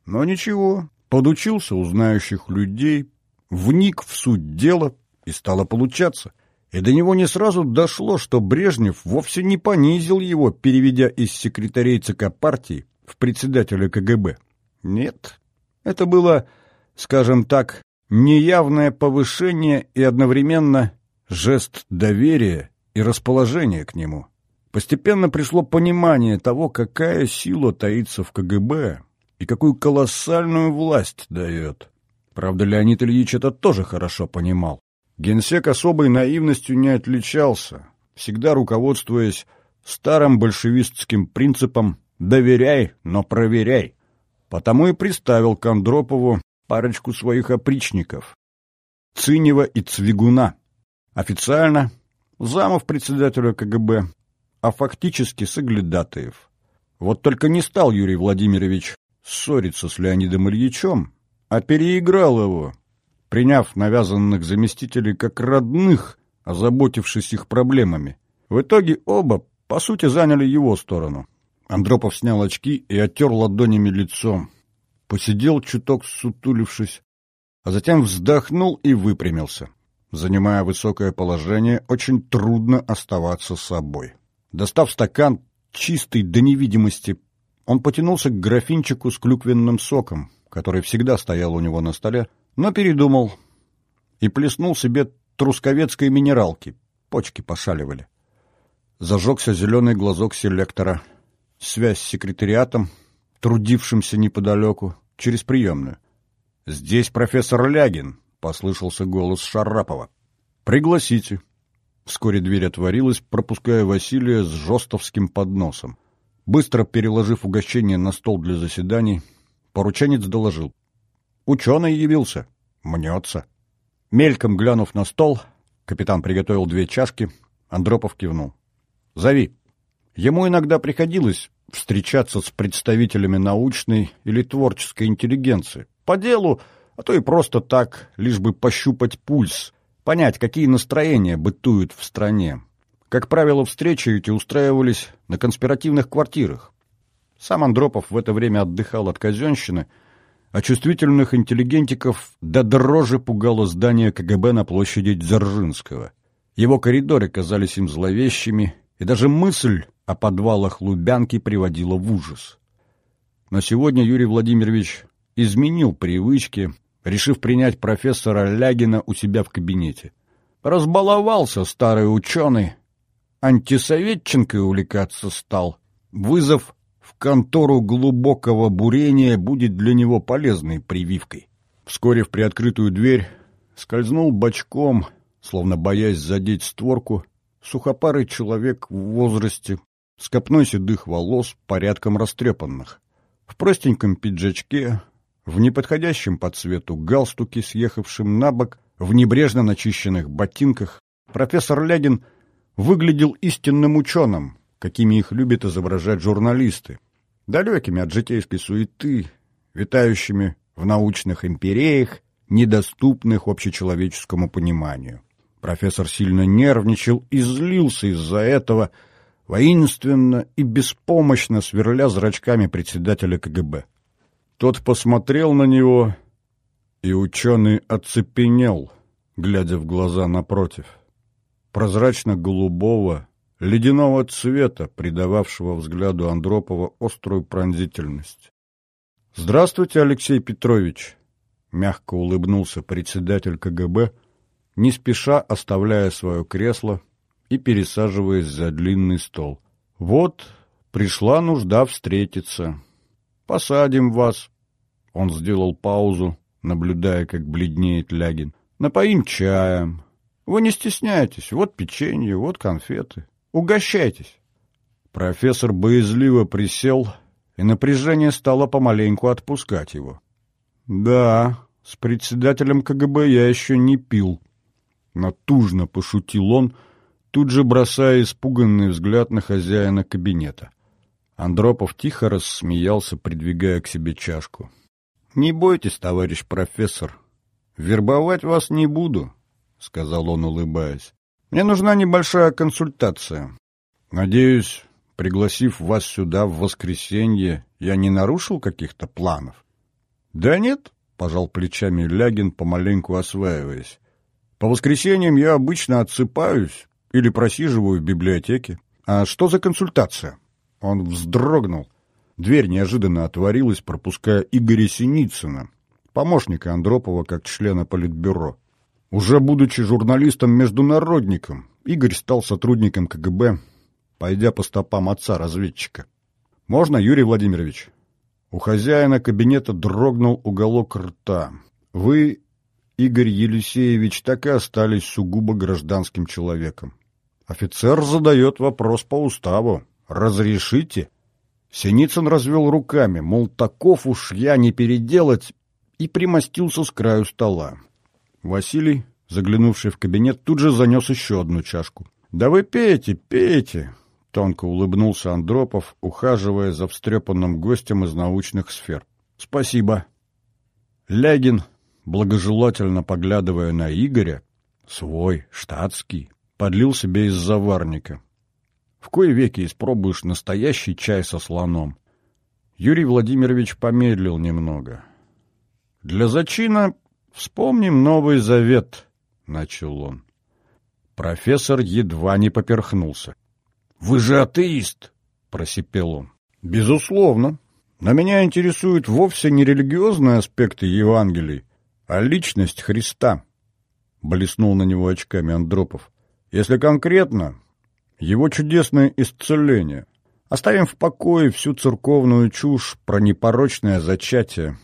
Но ничего, подучился у знающих людей, вник в суть дела, и стало получаться. И до него не сразу дошло, что Брежнев вовсе не понизил его, переведя из секретарей ЦК партии в председателя КГБ. Нет, это было, скажем так, неявное повышение и одновременно жест доверия и расположения к нему. Постепенно пришло понимание того, какая сила таится в КГБ и какую колоссальную власть дает. Правда, Леонид Ильич это тоже хорошо понимал. Генсек особой наивностью не отличался, всегда руководствуясь старым большевистским принципом «доверяй, но проверяй». Потому и приставил к Андропову парочку своих опричников — Цинева и Цвигуна. Официально замов председателя КГБ, а фактически Соглядатаев. Вот только не стал Юрий Владимирович ссориться с Леонидом Ильичем, а переиграл его, приняв навязанных заместителей как родных, озаботившись их проблемами. В итоге оба, по сути, заняли его сторону. Андропов снял очки и оттер ладонями лицо. Посидел чуток, сутулившись, а затем вздохнул и выпрямился. Занимая высокое положение, очень трудно оставаться собой. Достав стакан, чистый до невидимости, он потянулся к графинчику с клюквенным соком, который всегда стоял у него на столе, но передумал и плеснул себе трусковецкой минералки. Почки пошаливали. Зажегся зеленый глазок селектора. Связь с секретариатом, трудившимся неподалеку, через приемную. «Здесь профессор Лягин», — послышался голос Шарапова. «Пригласите». Вскоре дверь отворилась, пропуская Василия с жестовским подносом. Быстро переложив угощение на стол для заседаний, порученец доложил. Ученый явился. Мнется. Мельком глянув на стол, капитан приготовил две чашки, Андропов кивнул. «Зови». Ему иногда приходилось встречаться с представителями научной или творческой интеллигенции. По делу, а то и просто так, лишь бы пощупать пульс, понять, какие настроения бытуют в стране. Как правило, встречи эти устраивались на конспиративных квартирах. Сам Андропов в это время отдыхал от казенщины — а чувствительных интеллигентиков до дрожи пугало здание КГБ на площади Дзержинского. Его коридоры казались им зловещими, и даже мысль о подвалах Лубянки приводила в ужас. Но сегодня Юрий Владимирович изменил привычки, решив принять профессора Лягина у себя в кабинете. Разбаловался старый ученый, антисоветченкой увлекаться стал. Вызов в контору глубокого бурения будет для него полезной прививкой. Вскоре в приоткрытую дверь скользнул бочком, словно боясь задеть створку, сухопарый человек в возрасте, с копной седых волос, порядком растрепанных. В простеньком пиджачке, в неподходящем по цвету галстуке, съехавшем на бок, в небрежно начищенных ботинках, профессор Лягин выглядел истинным ученым, какими их любят изображать журналисты, далекими от житейской суеты, витающими в научных империях, недоступных общечеловеческому пониманию. Профессор сильно нервничал и злился из-за этого, воинственно и беспомощно сверля зрачками председателя КГБ. Тот посмотрел на него, и ученый оцепенел, глядя в глаза напротив. Прозрачно-голубого, ледяного цвета, придававшего взгляду Андропова острую пронзительность. «Здравствуйте, Алексей Петрович!» — мягко улыбнулся председатель КГБ, не спеша оставляя свое кресло и пересаживаясь за длинный стол. «Вот, пришла нужда встретиться. Посадим вас. Он сделал паузу, наблюдая, как бледнеет Лягин. Напоим чаем. Вы не стесняйтесь. Вот печенье, вот конфеты. Угощайтесь. Профессор боязливо присел, и напряжение стало помаленьку отпускать его. Да, с председателем КГБ я еще не пил. Натужно пошутил он, тут же бросая испуганный взгляд на хозяина кабинета. Андропов тихо рассмеялся, придвигая к себе чашку. — Не бойтесь, товарищ профессор. Вербовать вас не буду, — сказал он, улыбаясь. — Мне нужна небольшая консультация. Надеюсь, пригласив вас сюда в воскресенье, я не нарушил каких-то планов? — Да нет, — пожал плечами Лягин, помаленьку осваиваясь. — По воскресеньям я обычно отсыпаюсь или просиживаю в библиотеке. А что за консультация? — он вздрогнул. Дверь неожиданно отворилась, пропуская Игоря Синицына, помощника Андропова как члена Политбюро. Уже будучи журналистом-международником, Игорь стал сотрудником КГБ, пойдя по стопам отца-разведчика. «Можно, Юрий Владимирович?» У хозяина кабинета дрогнул уголок рта. «Вы, Игорь Елисеевич, так и остались сугубо гражданским человеком. Офицер задает вопрос по уставу. «Разрешите?» Синицын развел руками, мол, таков уж я не переделать, и примостился с краю стола. Василий, заглянувший в кабинет, тут же занес еще одну чашку. «Да вы пейте, пейте!» — тонко улыбнулся Андропов, ухаживая за встрепанным гостем из научных сфер. «Спасибо!» Лягин, благожелательно поглядывая на Игоря, свой, штатский, подлил себе из заварника. В кое веки испробуешь настоящий чай со слоном. Юрий Владимирович помедлил немного. «Для зачина вспомним Новый Завет», — начал он. Профессор едва не поперхнулся. «Вы же атеист!» — просипел он. «Безусловно. Но меня интересуют вовсе не религиозные аспекты Евангелий, а личность Христа», — блеснул на него очками Андропов. «Если конкретно, его чудесное исцеление. Оставим в покое всю церковную чушь про непорочное зачатие.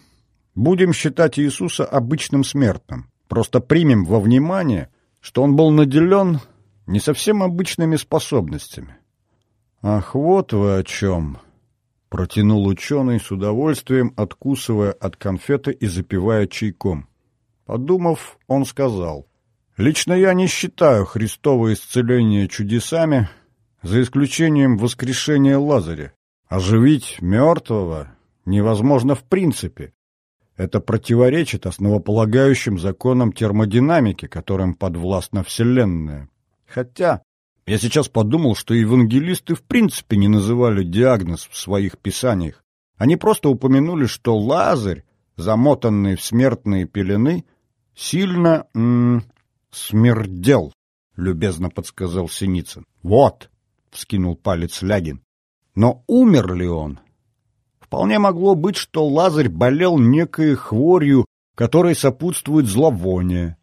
Будем считать Иисуса обычным смертным. Просто примем во внимание, что он был наделен не совсем обычными способностями. «Ах, вот вы о чем!» — протянул ученый с удовольствием, откусывая от конфеты и запивая чайком. Подумав, он сказал — Лично я не считаю Христово исцеление чудесами, за исключением воскрешения Лазаря. Оживить мертвого невозможно в принципе. Это противоречит основополагающим законам термодинамики, которым подвластна Вселенная. Хотя я сейчас подумал, что евангелисты в принципе не называли диагноз в своих писаниях. Они просто упомянули, что Лазарь, замотанный в смертные пелены, сильно м смердел, — любезно подсказал Синицын. — Вот, — вскинул палец Лягин. Но умер ли он? Вполне могло быть, что Лазарь болел некой хворью, которой сопутствует зловоние.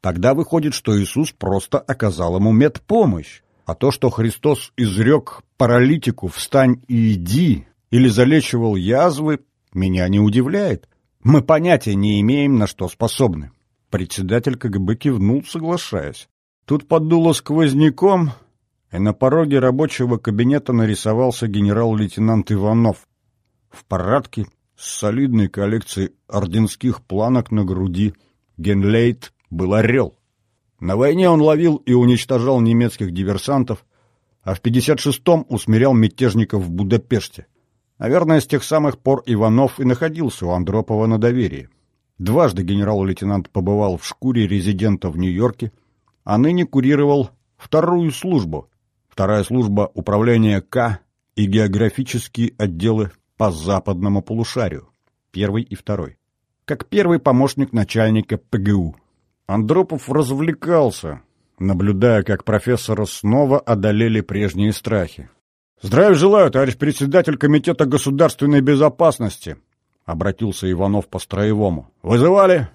Тогда выходит, что Иисус просто оказал ему медпомощь. А то, что Христос изрек паралитику «встань и иди» или залечивал язвы, меня не удивляет. Мы понятия не имеем, на что способны. Председатель КГБ кивнул, соглашаясь. Тут поддуло сквозняком, и на пороге рабочего кабинета нарисовался генерал-лейтенант Иванов в парадке с солидной коллекцией орденских планок на груди. Генлейт был орел. На войне он ловил и уничтожал немецких диверсантов, а в 56-м усмирял мятежников в Будапеште. Наверное, с тех самых пор Иванов и находился у Андропова на доверии. Дважды генерал-лейтенант побывал в шкуре резидента в Нью-Йорке, а ныне курировал вторую службу. Вторая служба управления К и географические отделы по западному полушарию. Первый и второй. Как первый помощник начальника ПГУ. Андропов развлекался, наблюдая, как профессора снова одолели прежние страхи. «Здравия желаю, товарищ председатель Комитета государственной безопасности!» — обратился Иванов по строевому. «Вызывали?»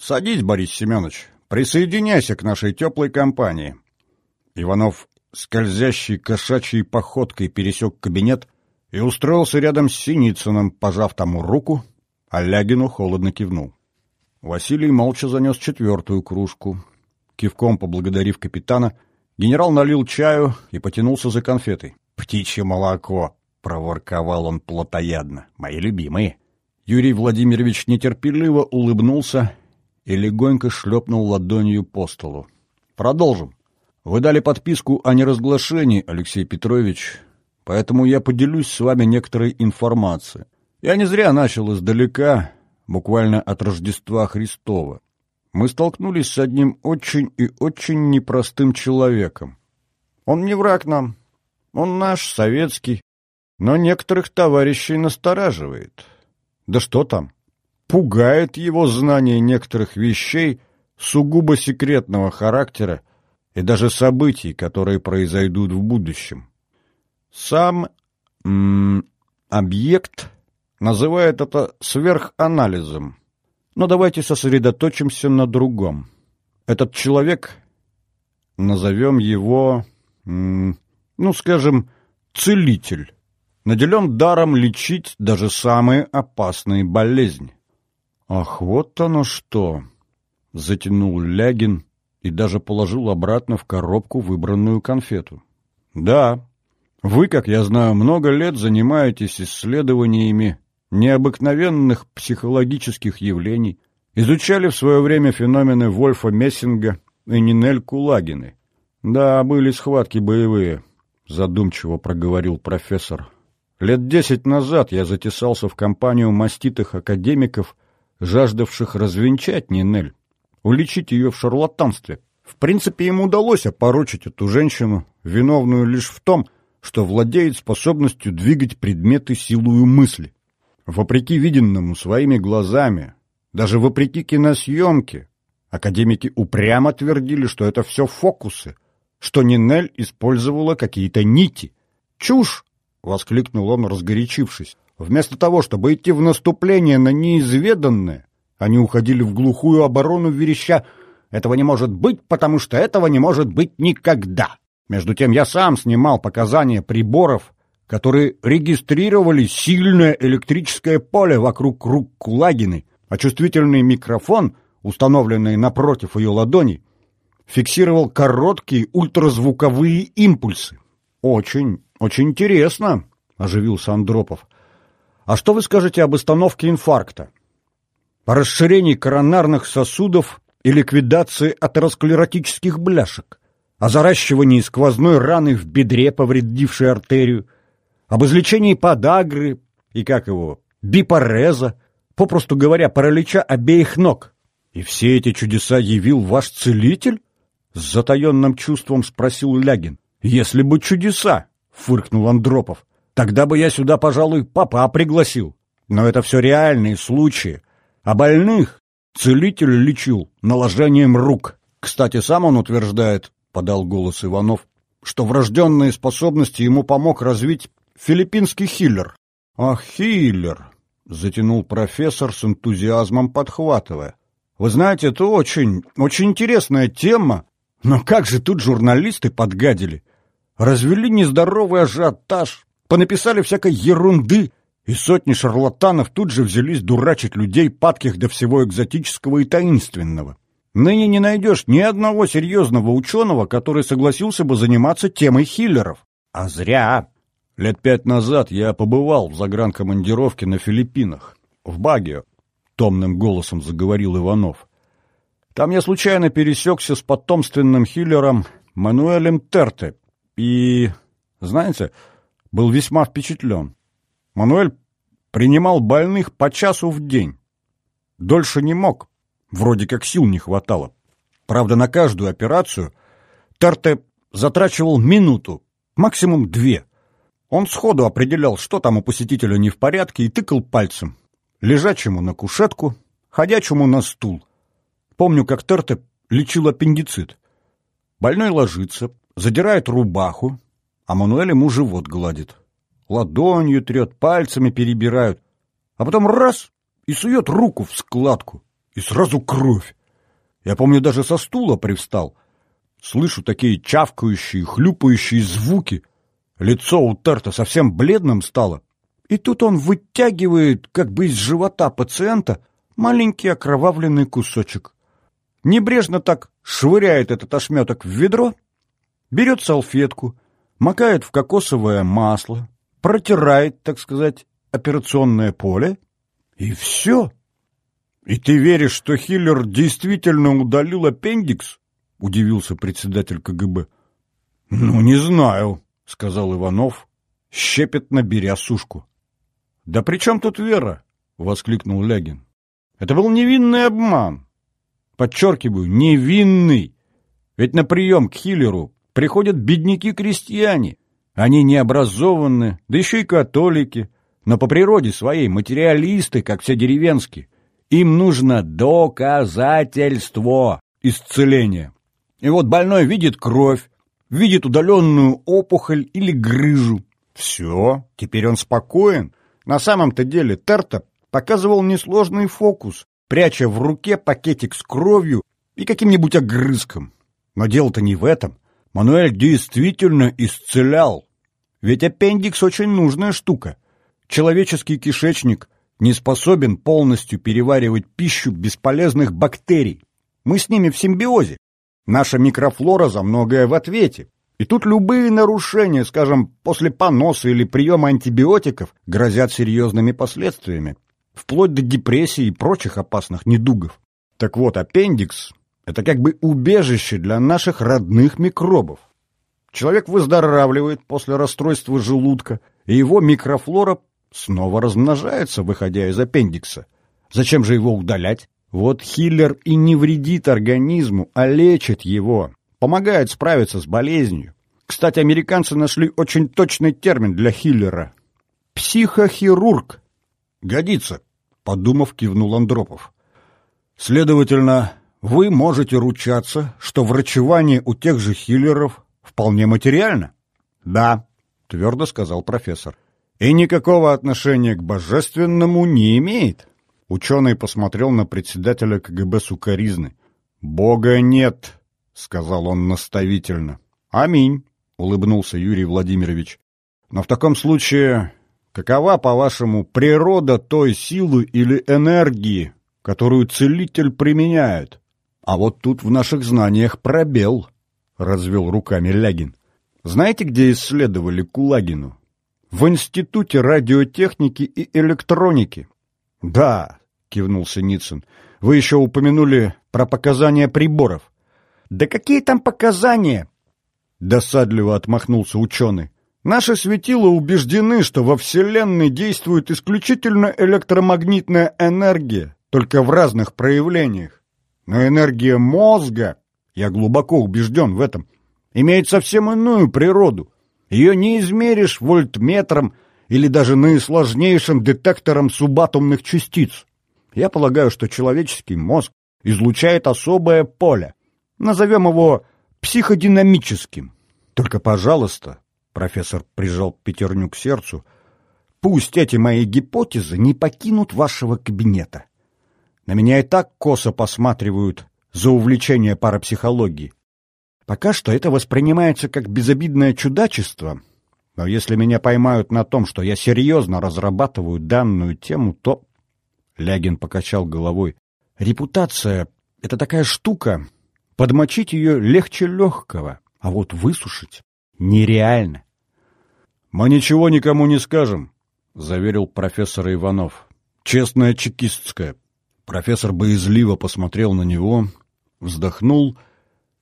«Садись, Борис Семенович. Присоединяйся к нашей теплой компании». Иванов скользящей кошачьей походкой пересек кабинет и устроился рядом с Синицыным, пожав тому руку, а Лягину холодно кивнул. Василий молча занес четвертую кружку. Кивком поблагодарив капитана, генерал налил чаю и потянулся за конфетой. «Птичье молоко!» — проворковал он плотоядно. «Мои любимые!» Юрий Владимирович нетерпеливо улыбнулся и легонько шлепнул ладонью по столу. «Продолжим. Вы дали подписку о неразглашении, Алексей Петрович, поэтому я поделюсь с вами некоторой информацией. Я не зря начал издалека, буквально от Рождества Христова. Мы столкнулись с одним очень и очень непростым человеком. Он не враг нам, он наш, советский, но некоторых товарищей настораживает. Да что там? Пугает его знание некоторых вещей сугубо секретного характера и даже событий, которые произойдут в будущем. Сам м -м, объект называет это сверханализом. Но давайте сосредоточимся на другом. Этот человек, назовем его, м ну, скажем, целитель, наделен даром лечить даже самые опасные болезни. «Ах, вот оно что!» — затянул Лягин и даже положил обратно в коробку выбранную конфету. «Да, вы, как я знаю, много лет занимаетесь исследованиями необыкновенных психологических явлений, изучали в свое время феномены Вольфа Мессинга и Нинель Кулагины. Да, были схватки боевые, задумчиво проговорил профессор. Лет десять назад я затесался в компанию маститых академиков, жаждавших развенчать Нинель, уличить ее в шарлатанстве. В принципе, им удалось опорочить эту женщину, виновную лишь в том, что владеет способностью двигать предметы силою мысли. Вопреки виденному своими глазами, даже вопреки киносъемке, академики упрямо твердили, что это все фокусы, что Нинель использовала какие-то нити. «Чушь!» — воскликнул он, разгорячившись. Вместо того, чтобы идти в наступление на неизведанное, они уходили в глухую оборону, вереща «Этого не может быть, потому что этого не может быть никогда!» Между тем я сам снимал показания приборов, которые регистрировали сильное электрическое поле вокруг рук Кулагины, а чувствительный микрофон, установленный напротив ее ладони, фиксировал короткие ультразвуковые импульсы. «Очень, очень интересно», — оживился Андропов. «А что вы скажете об остановке инфаркта? О расширении коронарных сосудов и ликвидации атеросклеротических бляшек? О заращивании сквозной раны в бедре, повредившей артерию? об излечении подагры и, как его, бипареза, попросту говоря, паралича обеих ног. И все эти чудеса явил ваш целитель? С затаенным чувством спросил Лягин. Если бы чудеса, фыркнул Андропов, тогда бы я сюда, пожалуй, папа пригласил. Но это все реальные случаи. А больных целитель лечил наложением рук. Кстати, сам он утверждает, подал голос Иванов, что врожденные способности ему помог развить Филиппинский хиллер. Ах, хиллер, затянул профессор с энтузиазмом подхватывая. Вы знаете, это очень, очень интересная тема, но как же тут журналисты подгадили? Развели нездоровый ажиотаж, понаписали всякой ерунды, и сотни шарлатанов тут же взялись дурачить людей, падких до всего экзотического и таинственного. Ныне не найдешь ни одного серьезного ученого, который согласился бы заниматься темой хиллеров. А зря. Лет пять назад я побывал в загранкомандировке на Филиппинах, в Багио, томным голосом заговорил Иванов. Там я случайно пересекся с потомственным хиллером Мануэлем Терте и, знаете, был весьма впечатлен. Мануэль принимал больных по часу в день. Дольше не мог, вроде как сил не хватало. Правда, на каждую операцию Терте затрачивал минуту, максимум две – он сходу определял, что там у посетителя не в порядке, и тыкал пальцем. Лежачему на кушетку, ходячему на стул. Помню, как Терте лечил аппендицит. Больной ложится, задирает рубаху, а Мануэль ему живот гладит. Ладонью трет, пальцами перебирают. А потом раз — и сует руку в складку. И сразу кровь. Я помню, даже со стула привстал. Слышу такие чавкающие, хлюпающие звуки — Лицо у Терта совсем бледным стало, И тут он вытягивает, как бы из живота пациента, маленький окровавленный кусочек. Небрежно так швыряет этот ошметок в ведро, берет салфетку, макает в кокосовое масло, протирает, так сказать, операционное поле, и все. «И ты веришь, что Хиллер действительно удалил аппендикс?» — удивился председатель КГБ. «Ну, не знаю», — сказал Иванов, щепетно беря сушку. «Да при чем тут вера?» — воскликнул Лягин. «Это был невинный обман. Подчеркиваю, невинный. Ведь на прием к Хиллеру приходят бедняки-крестьяне. Они необразованны, да еще и католики, но по природе своей материалисты, как все деревенские. Им нужно доказательство исцеления. И вот больной видит кровь, видит удаленную опухоль или грыжу. Все, теперь он спокоен. На самом-то деле Терта показывал несложный фокус, пряча в руке пакетик с кровью и каким-нибудь огрызком. Но дело-то не в этом. Мануэль действительно исцелял. Ведь аппендикс очень нужная штука. Человеческий кишечник не способен полностью переваривать пищу бесполезных бактерий. Мы с ними в симбиозе. Наша микрофлора за многое в ответе. И тут любые нарушения, скажем, после поноса или приема антибиотиков, грозят серьезными последствиями, вплоть до депрессии и прочих опасных недугов. Так вот, аппендикс – это как бы убежище для наших родных микробов. Человек выздоравливает после расстройства желудка, и его микрофлора снова размножается, выходя из аппендикса. Зачем же его удалять? Вот хиллер и не вредит организму, а лечит его, помогает справиться с болезнью. Кстати, американцы нашли очень точный термин для хиллера. Психохирург. Годится, подумав, кивнул Андропов. Следовательно, вы можете ручаться, что врачевание у тех же хиллеров вполне материально? Да, твердо сказал профессор и никакого отношения к божественному не имеет. Ученый посмотрел на председателя КГБ сукаризны. «Бога нет», — сказал он наставительно. «Аминь», — улыбнулся Юрий Владимирович. «Но в таком случае, какова, по-вашему, природа той силы или энергии, которую целитель применяет? А вот тут в наших знаниях пробел», — развел руками Лягин. «Знаете, где исследовали Кулагину? в Институте радиотехники и электроники. Да, кивнул Синицын. Вы еще упомянули про показания приборов. Да какие там показания? Досадливо отмахнулся ученый. Наши светила убеждены, что во Вселенной действует исключительно электромагнитная энергия, только в разных проявлениях. Но энергия мозга, я глубоко убежден в этом, имеет совсем иную природу. Ее не измеришь вольтметром или даже наисложнейшим детектором субатомных частиц. Я полагаю, что человеческий мозг излучает особое поле. Назовем его психодинамическим. Только, пожалуйста, профессор прижал пятерню к сердцу, пусть эти мои гипотезы не покинут вашего кабинета. На меня и так косо посматривают за увлечение парапсихологией. Пока что это воспринимается как безобидное чудачество, но если меня поймают на том, что я серьезно разрабатываю данную тему, то... Лягин покачал головой. Репутация — это такая штука. Подмочить ее легче легкого, а вот высушить нереально. «Мы ничего никому не скажем», — заверил профессор Иванов. «Честная чекистская». Профессор боязливо посмотрел на него, вздохнул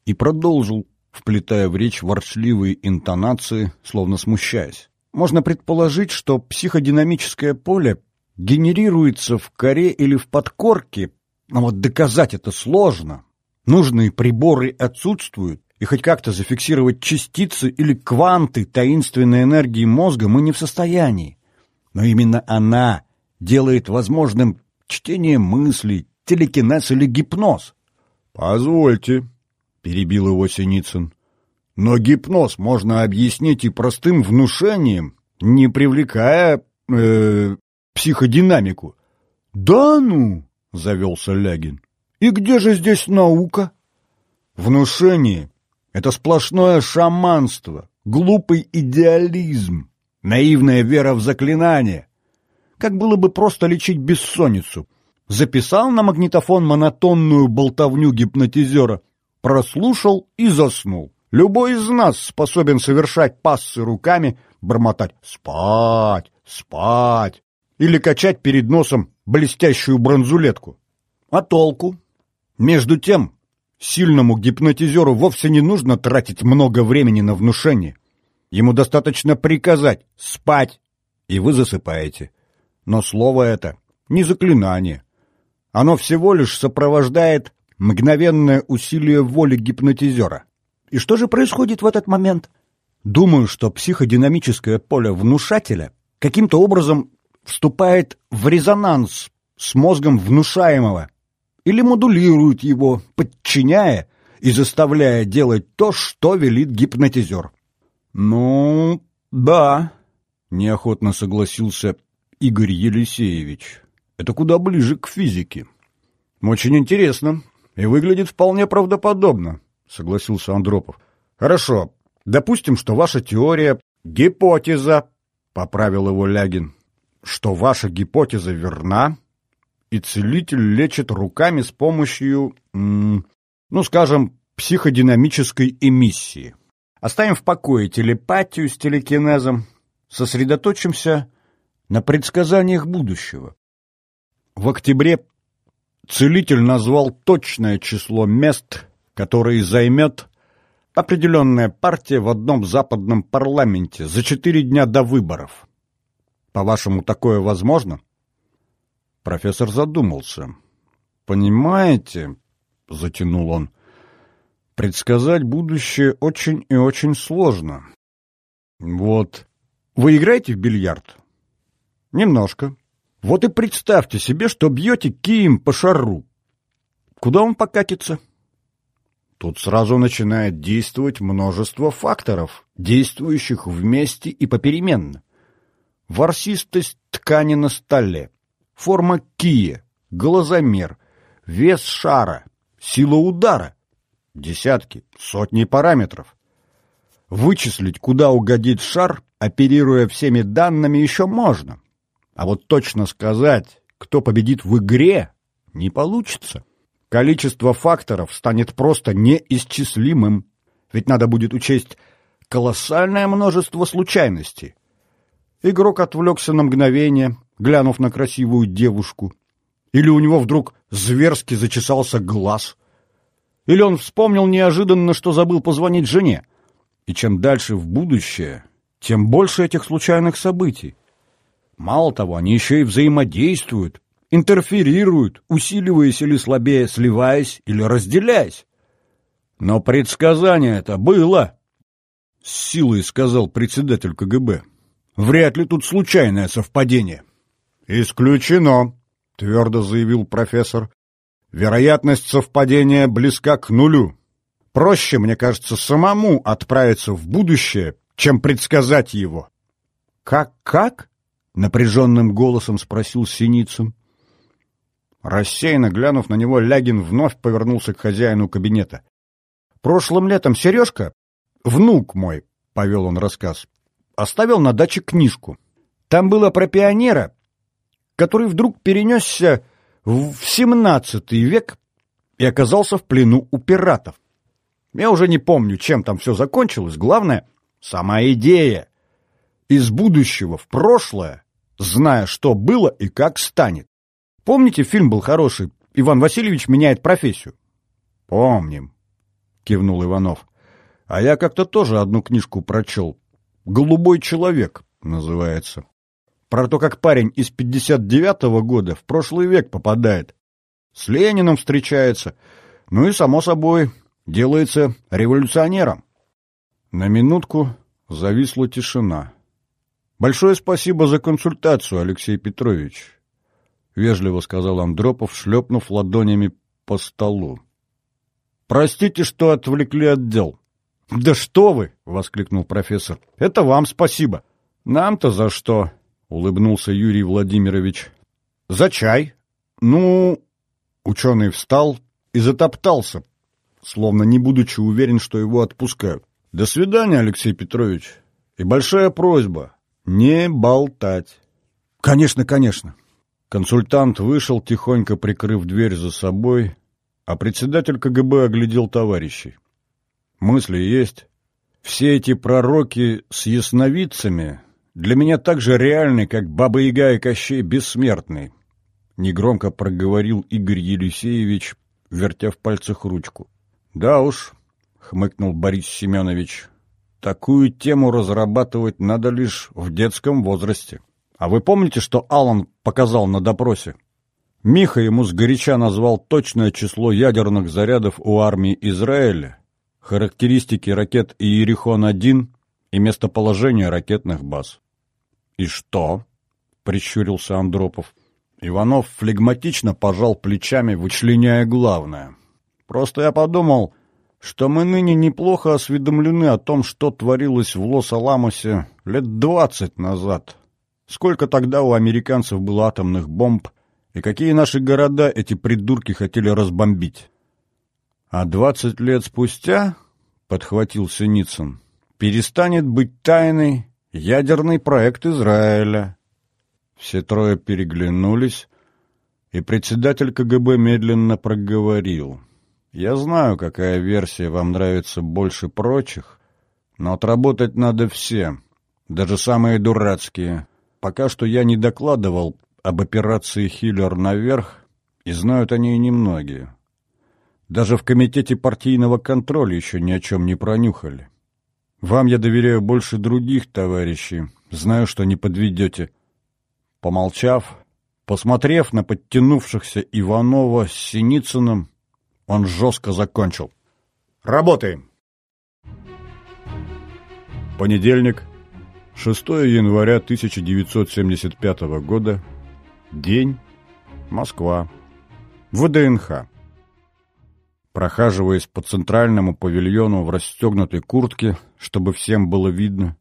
и продолжил, вплетая в речь ворчливые интонации, словно смущаясь. Можно предположить, что психодинамическое поле генерируется в коре или в подкорке, но вот доказать это сложно. Нужные приборы отсутствуют, и хоть как-то зафиксировать частицы или кванты таинственной энергии мозга мы не в состоянии. Но именно она делает возможным чтение мыслей, телекинез или гипноз. «Позвольте», перебил его Синицын. Но гипноз можно объяснить и простым внушением, не привлекая э, психодинамику. Да ну, завелся Лягин. И где же здесь наука? Внушение — это сплошное шаманство, глупый идеализм, наивная вера в заклинание. Как было бы просто лечить бессонницу. Записал на магнитофон монотонную болтовню гипнотизера, прослушал и заснул. Любой из нас способен совершать пассы руками, бормотать «спать, спать» или качать перед носом блестящую бронзулетку. А толку? Между тем, сильному гипнотизеру вовсе не нужно тратить много времени на внушение. Ему достаточно приказать «спать», и вы засыпаете. Но слово это не заклинание. Оно всего лишь сопровождает мгновенное усилие воли гипнотизера. И что же происходит в этот момент? Думаю, что психодинамическое поле внушателя каким-то образом вступает в резонанс с мозгом внушаемого или модулирует его, подчиняя и заставляя делать то, что велит гипнотизер. «Ну, да», — неохотно согласился Игорь Елисеевич. «Это куда ближе к физике». «Очень интересно и выглядит вполне правдоподобно», — согласился Андропов. «Хорошо, допустим, что ваша теория — гипотеза», — поправил его Лягин. «Что ваша гипотеза верна, и целитель лечит руками с помощью, ну, скажем, психодинамической эмиссии. Оставим в покое телепатию с телекинезом, сосредоточимся на предсказаниях будущего. В октябре целитель назвал точное число мест, которые займет определенная партия в одном западном парламенте за четыре дня до выборов. По-вашему, такое возможно? Профессор задумался. «Понимаете, — затянул он, — предсказать будущее очень и очень сложно. Вот, вы играете в бильярд? Немножко. Вот и представьте себе, что бьете кием по шару. Куда он покатится? Тут сразу начинает действовать множество факторов, действующих вместе и попеременно. Ворсистость ткани на столе, форма кия, глазомер, вес шара, сила удара. Десятки, сотни параметров. Вычислить, куда угодит шар, оперируя всеми данными, еще можно. А вот точно сказать, кто победит в игре, не получится. Количество факторов станет просто неисчислимым. Ведь надо будет учесть колоссальное множество случайностей. Игрок отвлекся на мгновение, глянув на красивую девушку. Или у него вдруг зверски зачесался глаз. Или он вспомнил неожиданно, что забыл позвонить жене. И чем дальше в будущее, тем больше этих случайных событий. Мало того, они еще и взаимодействуют, интерферируют, усиливаясь или слабее, сливаясь или разделяясь. Но предсказание это было, — с силой сказал председатель КГБ. Вряд ли тут случайное совпадение. Исключено, твердо заявил профессор. Вероятность совпадения близка к нулю. Проще, мне кажется, самому отправиться в будущее, чем предсказать его. Как как? Напряженным голосом спросил Синицын. Рассеянно глянув на него, Лягин вновь повернулся к хозяину кабинета. Прошлым летом Сережка, внук мой, повел он рассказ, оставил на даче книжку. Там было про пионера, который вдруг перенесся в семнадцатый век и оказался в плену у пиратов. Я уже не помню, чем там все закончилось. Главное — сама идея. Из будущего в прошлое, зная, что было и как станет. Помните, фильм был хороший «Иван Васильевич меняет профессию»? «Помним», — кивнул Иванов. «А я как-то тоже одну книжку прочел «Голубой человек» называется. Про то, как парень из 59-го года в прошлый век попадает. С Лениным встречается. Ну и, само собой, делается революционером. На минутку зависла тишина. «Большое спасибо за консультацию, Алексей Петрович», — вежливо сказал Андропов, шлепнув ладонями по столу. «Простите, что отвлекли от дел». «Да что вы!» — воскликнул профессор. «Это вам спасибо». «Нам-то за что?» — улыбнулся Юрий Владимирович. «За чай». «Ну...» Ученый встал и затоптался, словно не будучи уверен, что его отпускают. «До свидания, Алексей Петрович. И большая просьба — не болтать». «Конечно, конечно». Консультант вышел, тихонько прикрыв дверь за собой, а председатель КГБ оглядел товарищей. Мысли есть. Все эти пророки с ясновидцами для меня так же реальны, как Баба-Яга и Кощей бессмертный. Негромко проговорил Игорь Елисеевич, вертя в пальцах ручку. «Да уж», — хмыкнул Борис Семенович, — «такую тему разрабатывать надо лишь в детском возрасте. А вы помните, что Алан показал на допросе? Миха ему сгоряча назвал точное число ядерных зарядов у армии Израиля, характеристики ракет Иерихон-1 и местоположение ракетных баз. «И что?» — прищурился Андропов. Иванов флегматично пожал плечами, вычленяя главное. «Просто я подумал, что мы ныне неплохо осведомлены о том, что творилось в Лос-Аламосе лет двадцать назад. Сколько тогда у американцев было атомных бомб, и какие наши города эти придурки хотели разбомбить. А двадцать лет спустя, — подхватил Синицын, — перестанет быть тайной ядерный проект Израиля. Все трое переглянулись, и председатель КГБ медленно проговорил. «Я знаю, какая версия вам нравится больше прочих, но отработать надо все, даже самые дурацкие. Пока что я не докладывал об операции «Хиллер наверх», и знают о ней немногие. Даже в комитете партийного контроля еще ни о чем не пронюхали. Вам я доверяю больше других, товарищи. Знаю, что не подведете. Помолчав, посмотрев на подтянувшихся Иванова с Синицыным, он жестко закончил. Работаем! Понедельник, 6 января 1975 года, день, Москва, ВДНХ. Прохаживаясь по центральному павильону в расстегнутой куртке, чтобы всем было видно,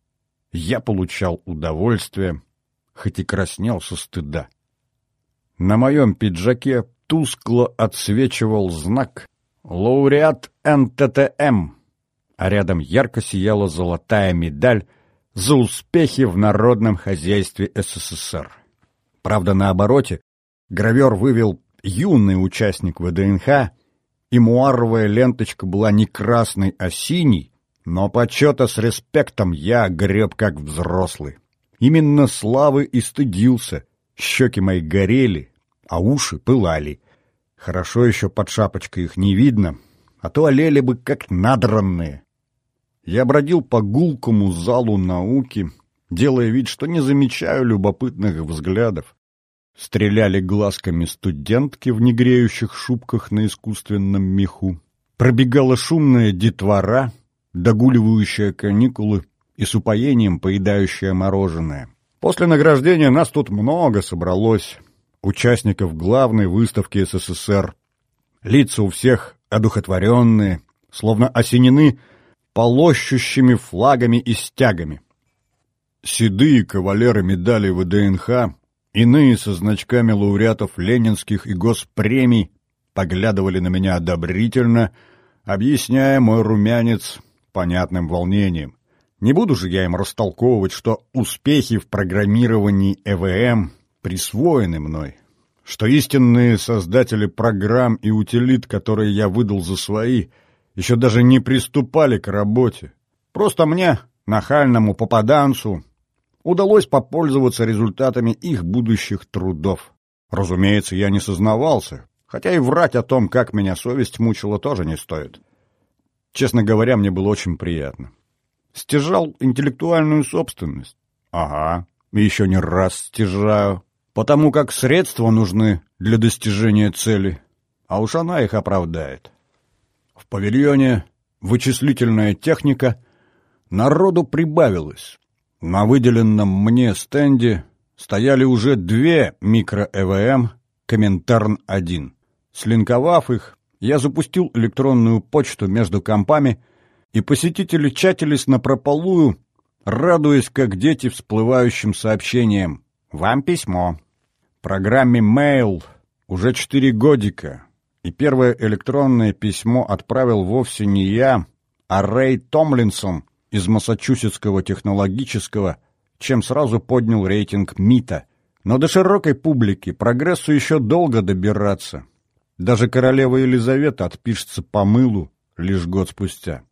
я получал удовольствие, хоть и краснел со стыда. На моем пиджаке тускло отсвечивал знак «Лауреат НТТМ», а рядом ярко сияла золотая медаль за успехи в народном хозяйстве СССР. Правда, на обороте гравер вывел юный участник ВДНХ и муаровая ленточка была не красной, а синей, но почета с респектом я греб как взрослый. Именно славы и стыдился, щеки мои горели, а уши пылали. Хорошо еще под шапочкой их не видно, а то олели бы как надранные. Я бродил по гулкому залу науки, делая вид, что не замечаю любопытных взглядов. Стреляли глазками студентки в негреющих шубках на искусственном меху. Пробегала шумная детвора, догуливающая каникулы и с упоением поедающая мороженое. После награждения нас тут много собралось, участников главной выставки СССР. Лица у всех одухотворенные, словно осенены полощущими флагами и стягами. Седые кавалеры медалей ВДНХ Иные со значками лауреатов ленинских и госпремий поглядывали на меня одобрительно, объясняя мой румянец понятным волнением. Не буду же я им растолковывать, что успехи в программировании ЭВМ присвоены мной, что истинные создатели программ и утилит, которые я выдал за свои, еще даже не приступали к работе. Просто мне, нахальному попаданцу, удалось попользоваться результатами их будущих трудов. Разумеется, я не сознавался, хотя и врать о том, как меня совесть мучила, тоже не стоит. Честно говоря, мне было очень приятно. Стяжал интеллектуальную собственность. Ага, еще не раз стяжаю. Потому как средства нужны для достижения цели, а уж она их оправдает. В павильоне вычислительная техника народу прибавилось. На выделенном мне стенде стояли уже две микро-ЭВМ Коминтерн-1. Слинковав их, я запустил электронную почту между компами, и посетители чатились напропалую, радуясь, как дети всплывающим сообщением «Вам письмо». Программе Mail уже четыре годика, и первое электронное письмо отправил вовсе не я, а Рэй Томлинсон — из Массачусетского технологического, чем сразу поднял рейтинг МИТа, Но до широкой публики прогрессу еще долго добираться. Даже королева Елизавета отпишется по мылу лишь год спустя.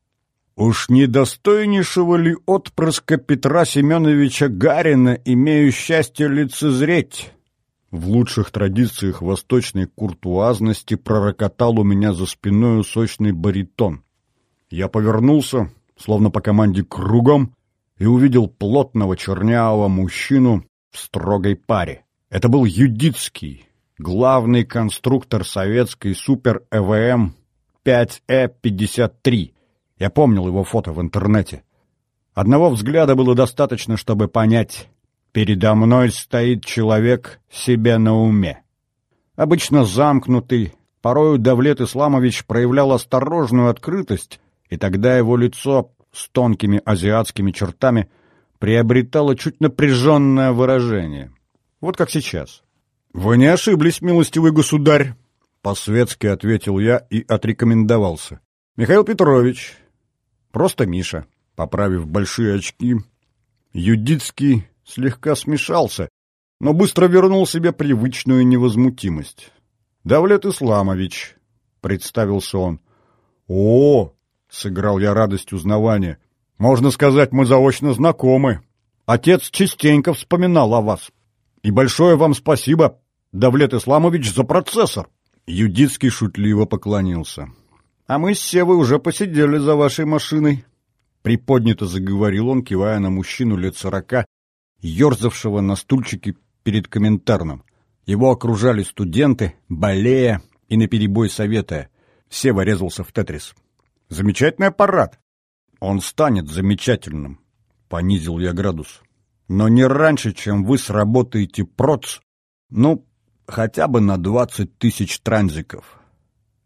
Уж недостойнейшего ли отпрыска Петра Семеновича Гарина имею счастье лицезреть? В лучших традициях восточной куртуазности пророкотал у меня за спиной сочный баритон. Я повернулся, словно по команде кругом, и увидел плотного чернявого мужчину в строгой паре. Это был Юдицкий, главный конструктор советской супер-ЭВМ 5Э-53. Я помнил его фото в интернете. Одного взгляда было достаточно, чтобы понять, передо мной стоит человек себе на уме. Обычно замкнутый, порою Давлет Исламович проявлял осторожную открытость, и тогда его лицо с тонкими азиатскими чертами приобретало чуть напряженное выражение. Вот как сейчас. «Вы не ошиблись, милостивый государь!» По-светски ответил я и отрекомендовался. «Михаил Петрович, просто Миша». Поправив большие очки, Юдицкий слегка смешался, но быстро вернул себе привычную невозмутимость. «Давлет Исламович», — представился он. «О, — сыграл я радость узнавания. «Можно сказать, мы заочно знакомы. Отец частенько вспоминал о вас. И большое вам спасибо, Давлет Исламович, за процессор». Юдицкий шутливо поклонился. «А мы с Севой уже посидели за вашей машиной», — приподнято заговорил он, кивая на мужчину лет сорока, ерзавшего на стульчике перед комментарным. Его окружали студенты, болея и наперебой советая. Сева резался в тетрис. Замечательный аппарат. Он станет замечательным, понизил я градус. Но не раньше, чем вы сработаете проц, ну, хотя бы на двадцать тысяч транзиков.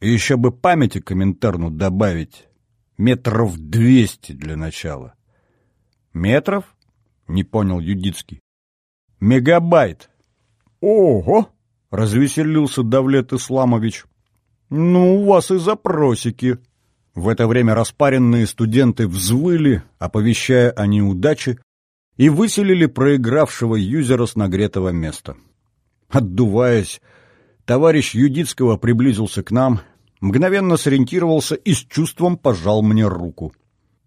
И еще бы памяти комментарну добавить. Метров двести для начала. Метров? Не понял Юдицкий. Мегабайт. Ого! Развеселился Давлет Исламович. Ну, у вас и запросики. В это время распаренные студенты взвыли, оповещая о неудаче, и выселили проигравшего юзера с нагретого места. Отдуваясь, товарищ Юдицкого приблизился к нам, мгновенно сориентировался и с чувством пожал мне руку.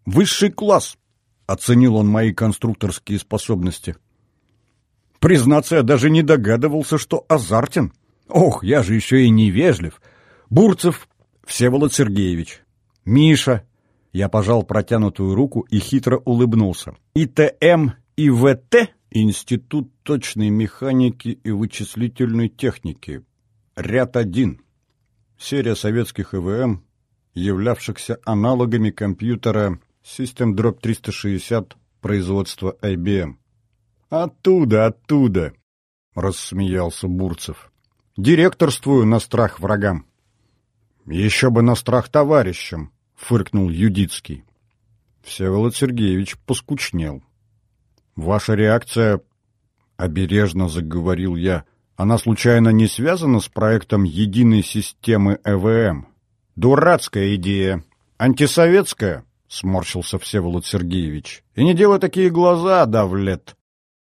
«Высший класс!» — оценил он мои конструкторские способности. Признаться, я даже не догадывался, что азартен. Ох, я же еще и невежлив. Бурцев Всеволод Сергеевич. «Миша!» Я пожал протянутую руку и хитро улыбнулся. «ИТМ и ВТ — Институт точной механики и вычислительной техники. Ряд 1. Серия советских ИВМ, являвшихся аналогами компьютера System Drop 360 производства IBM. «Оттуда, оттуда!» — рассмеялся Бурцев. «Директорствую на страх врагам». «Еще бы на страх товарищам!» — фыркнул Юдицкий. Всеволод Сергеевич поскучнел. «Ваша реакция...» — обережно заговорил я. «Она случайно не связана с проектом единой системы ЭВМ?» «Дурацкая идея. Антисоветская?» — сморщился Всеволод Сергеевич. «И не делай такие глаза, Давлет.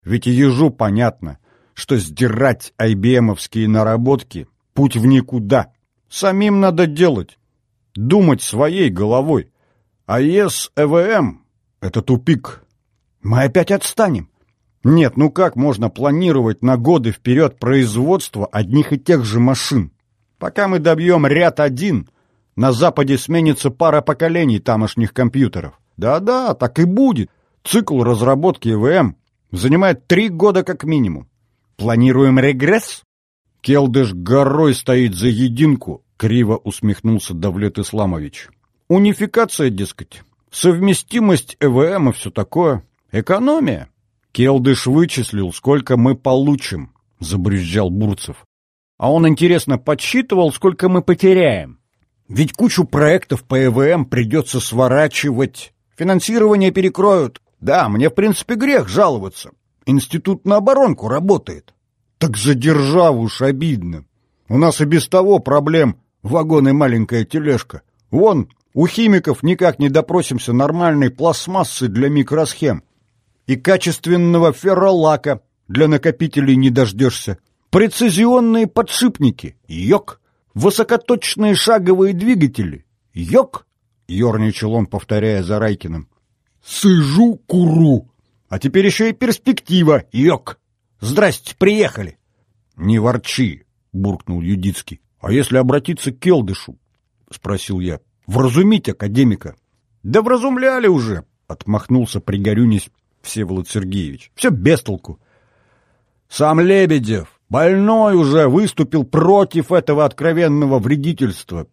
Ведь ежу понятно, что сдирать айбемовские наработки — путь в никуда. Самим надо делать думать своей головой. А ЕС ЭВМ — это тупик. Мы опять отстанем. Нет, ну как можно планировать на годы вперед производство одних и тех же машин? Пока мы добьем ряд один, на Западе сменится пара поколений тамошних компьютеров. Да-да, так и будет. Цикл разработки ЭВМ занимает три года как минимум. Планируем регресс? Келдыш горой стоит за единку, Криво усмехнулся Давлет Исламович. Унификация, дескать. Совместимость ЭВМ и все такое. Экономия. Келдыш вычислил, сколько мы получим, забрюзжал Бурцев. А он, интересно, подсчитывал, сколько мы потеряем. Ведь кучу проектов по ЭВМ придется сворачивать. Финансирование перекроют. Да, мне, в принципе, грех жаловаться. Институт на оборонку работает. Так за державу уж обидно. У нас и без того проблем вагон и маленькая тележка. Вон, у химиков никак не допросимся нормальной пластмассы для микросхем и качественного ферролака для накопителей не дождешься. Прецизионные подшипники. Йок. Высокоточные шаговые двигатели. Йок. Ёрничал он, повторяя за Райкиным. Сыжу, куру. А теперь еще и перспектива. Йок. Здрасте, приехали. Не ворчи, буркнул Юдицкий. А если обратиться к Келдышу? Спросил я. Вразумить академика. Да вразумляли уже, отмахнулся пригорюнись Всеволод Сергеевич. Все без толку. Сам Лебедев, больной уже, выступил против этого откровенного вредительства.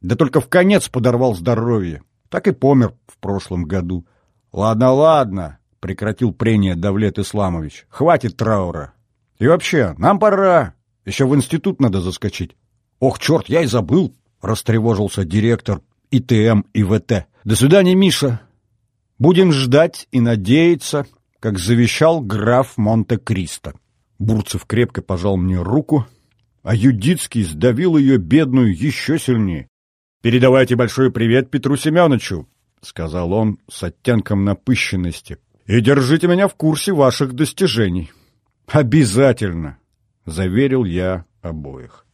Да только в конец подорвал здоровье. Так и помер в прошлом году. Ладно, ладно, прекратил прение Давлет Исламович. Хватит траура. И вообще, нам пора. Еще в институт надо заскочить. Ох, черт, я и забыл, растревожился директор ИТМ и ВТ. До свидания, Миша. Будем ждать и надеяться, как завещал граф Монте-Кристо. Бурцев крепко пожал мне руку, а Юдицкий сдавил ее бедную еще сильнее. «Передавайте большой привет Петру Семеновичу», — сказал он с оттенком напыщенности. «И держите меня в курсе ваших достижений». «Обязательно», — заверил я обоих.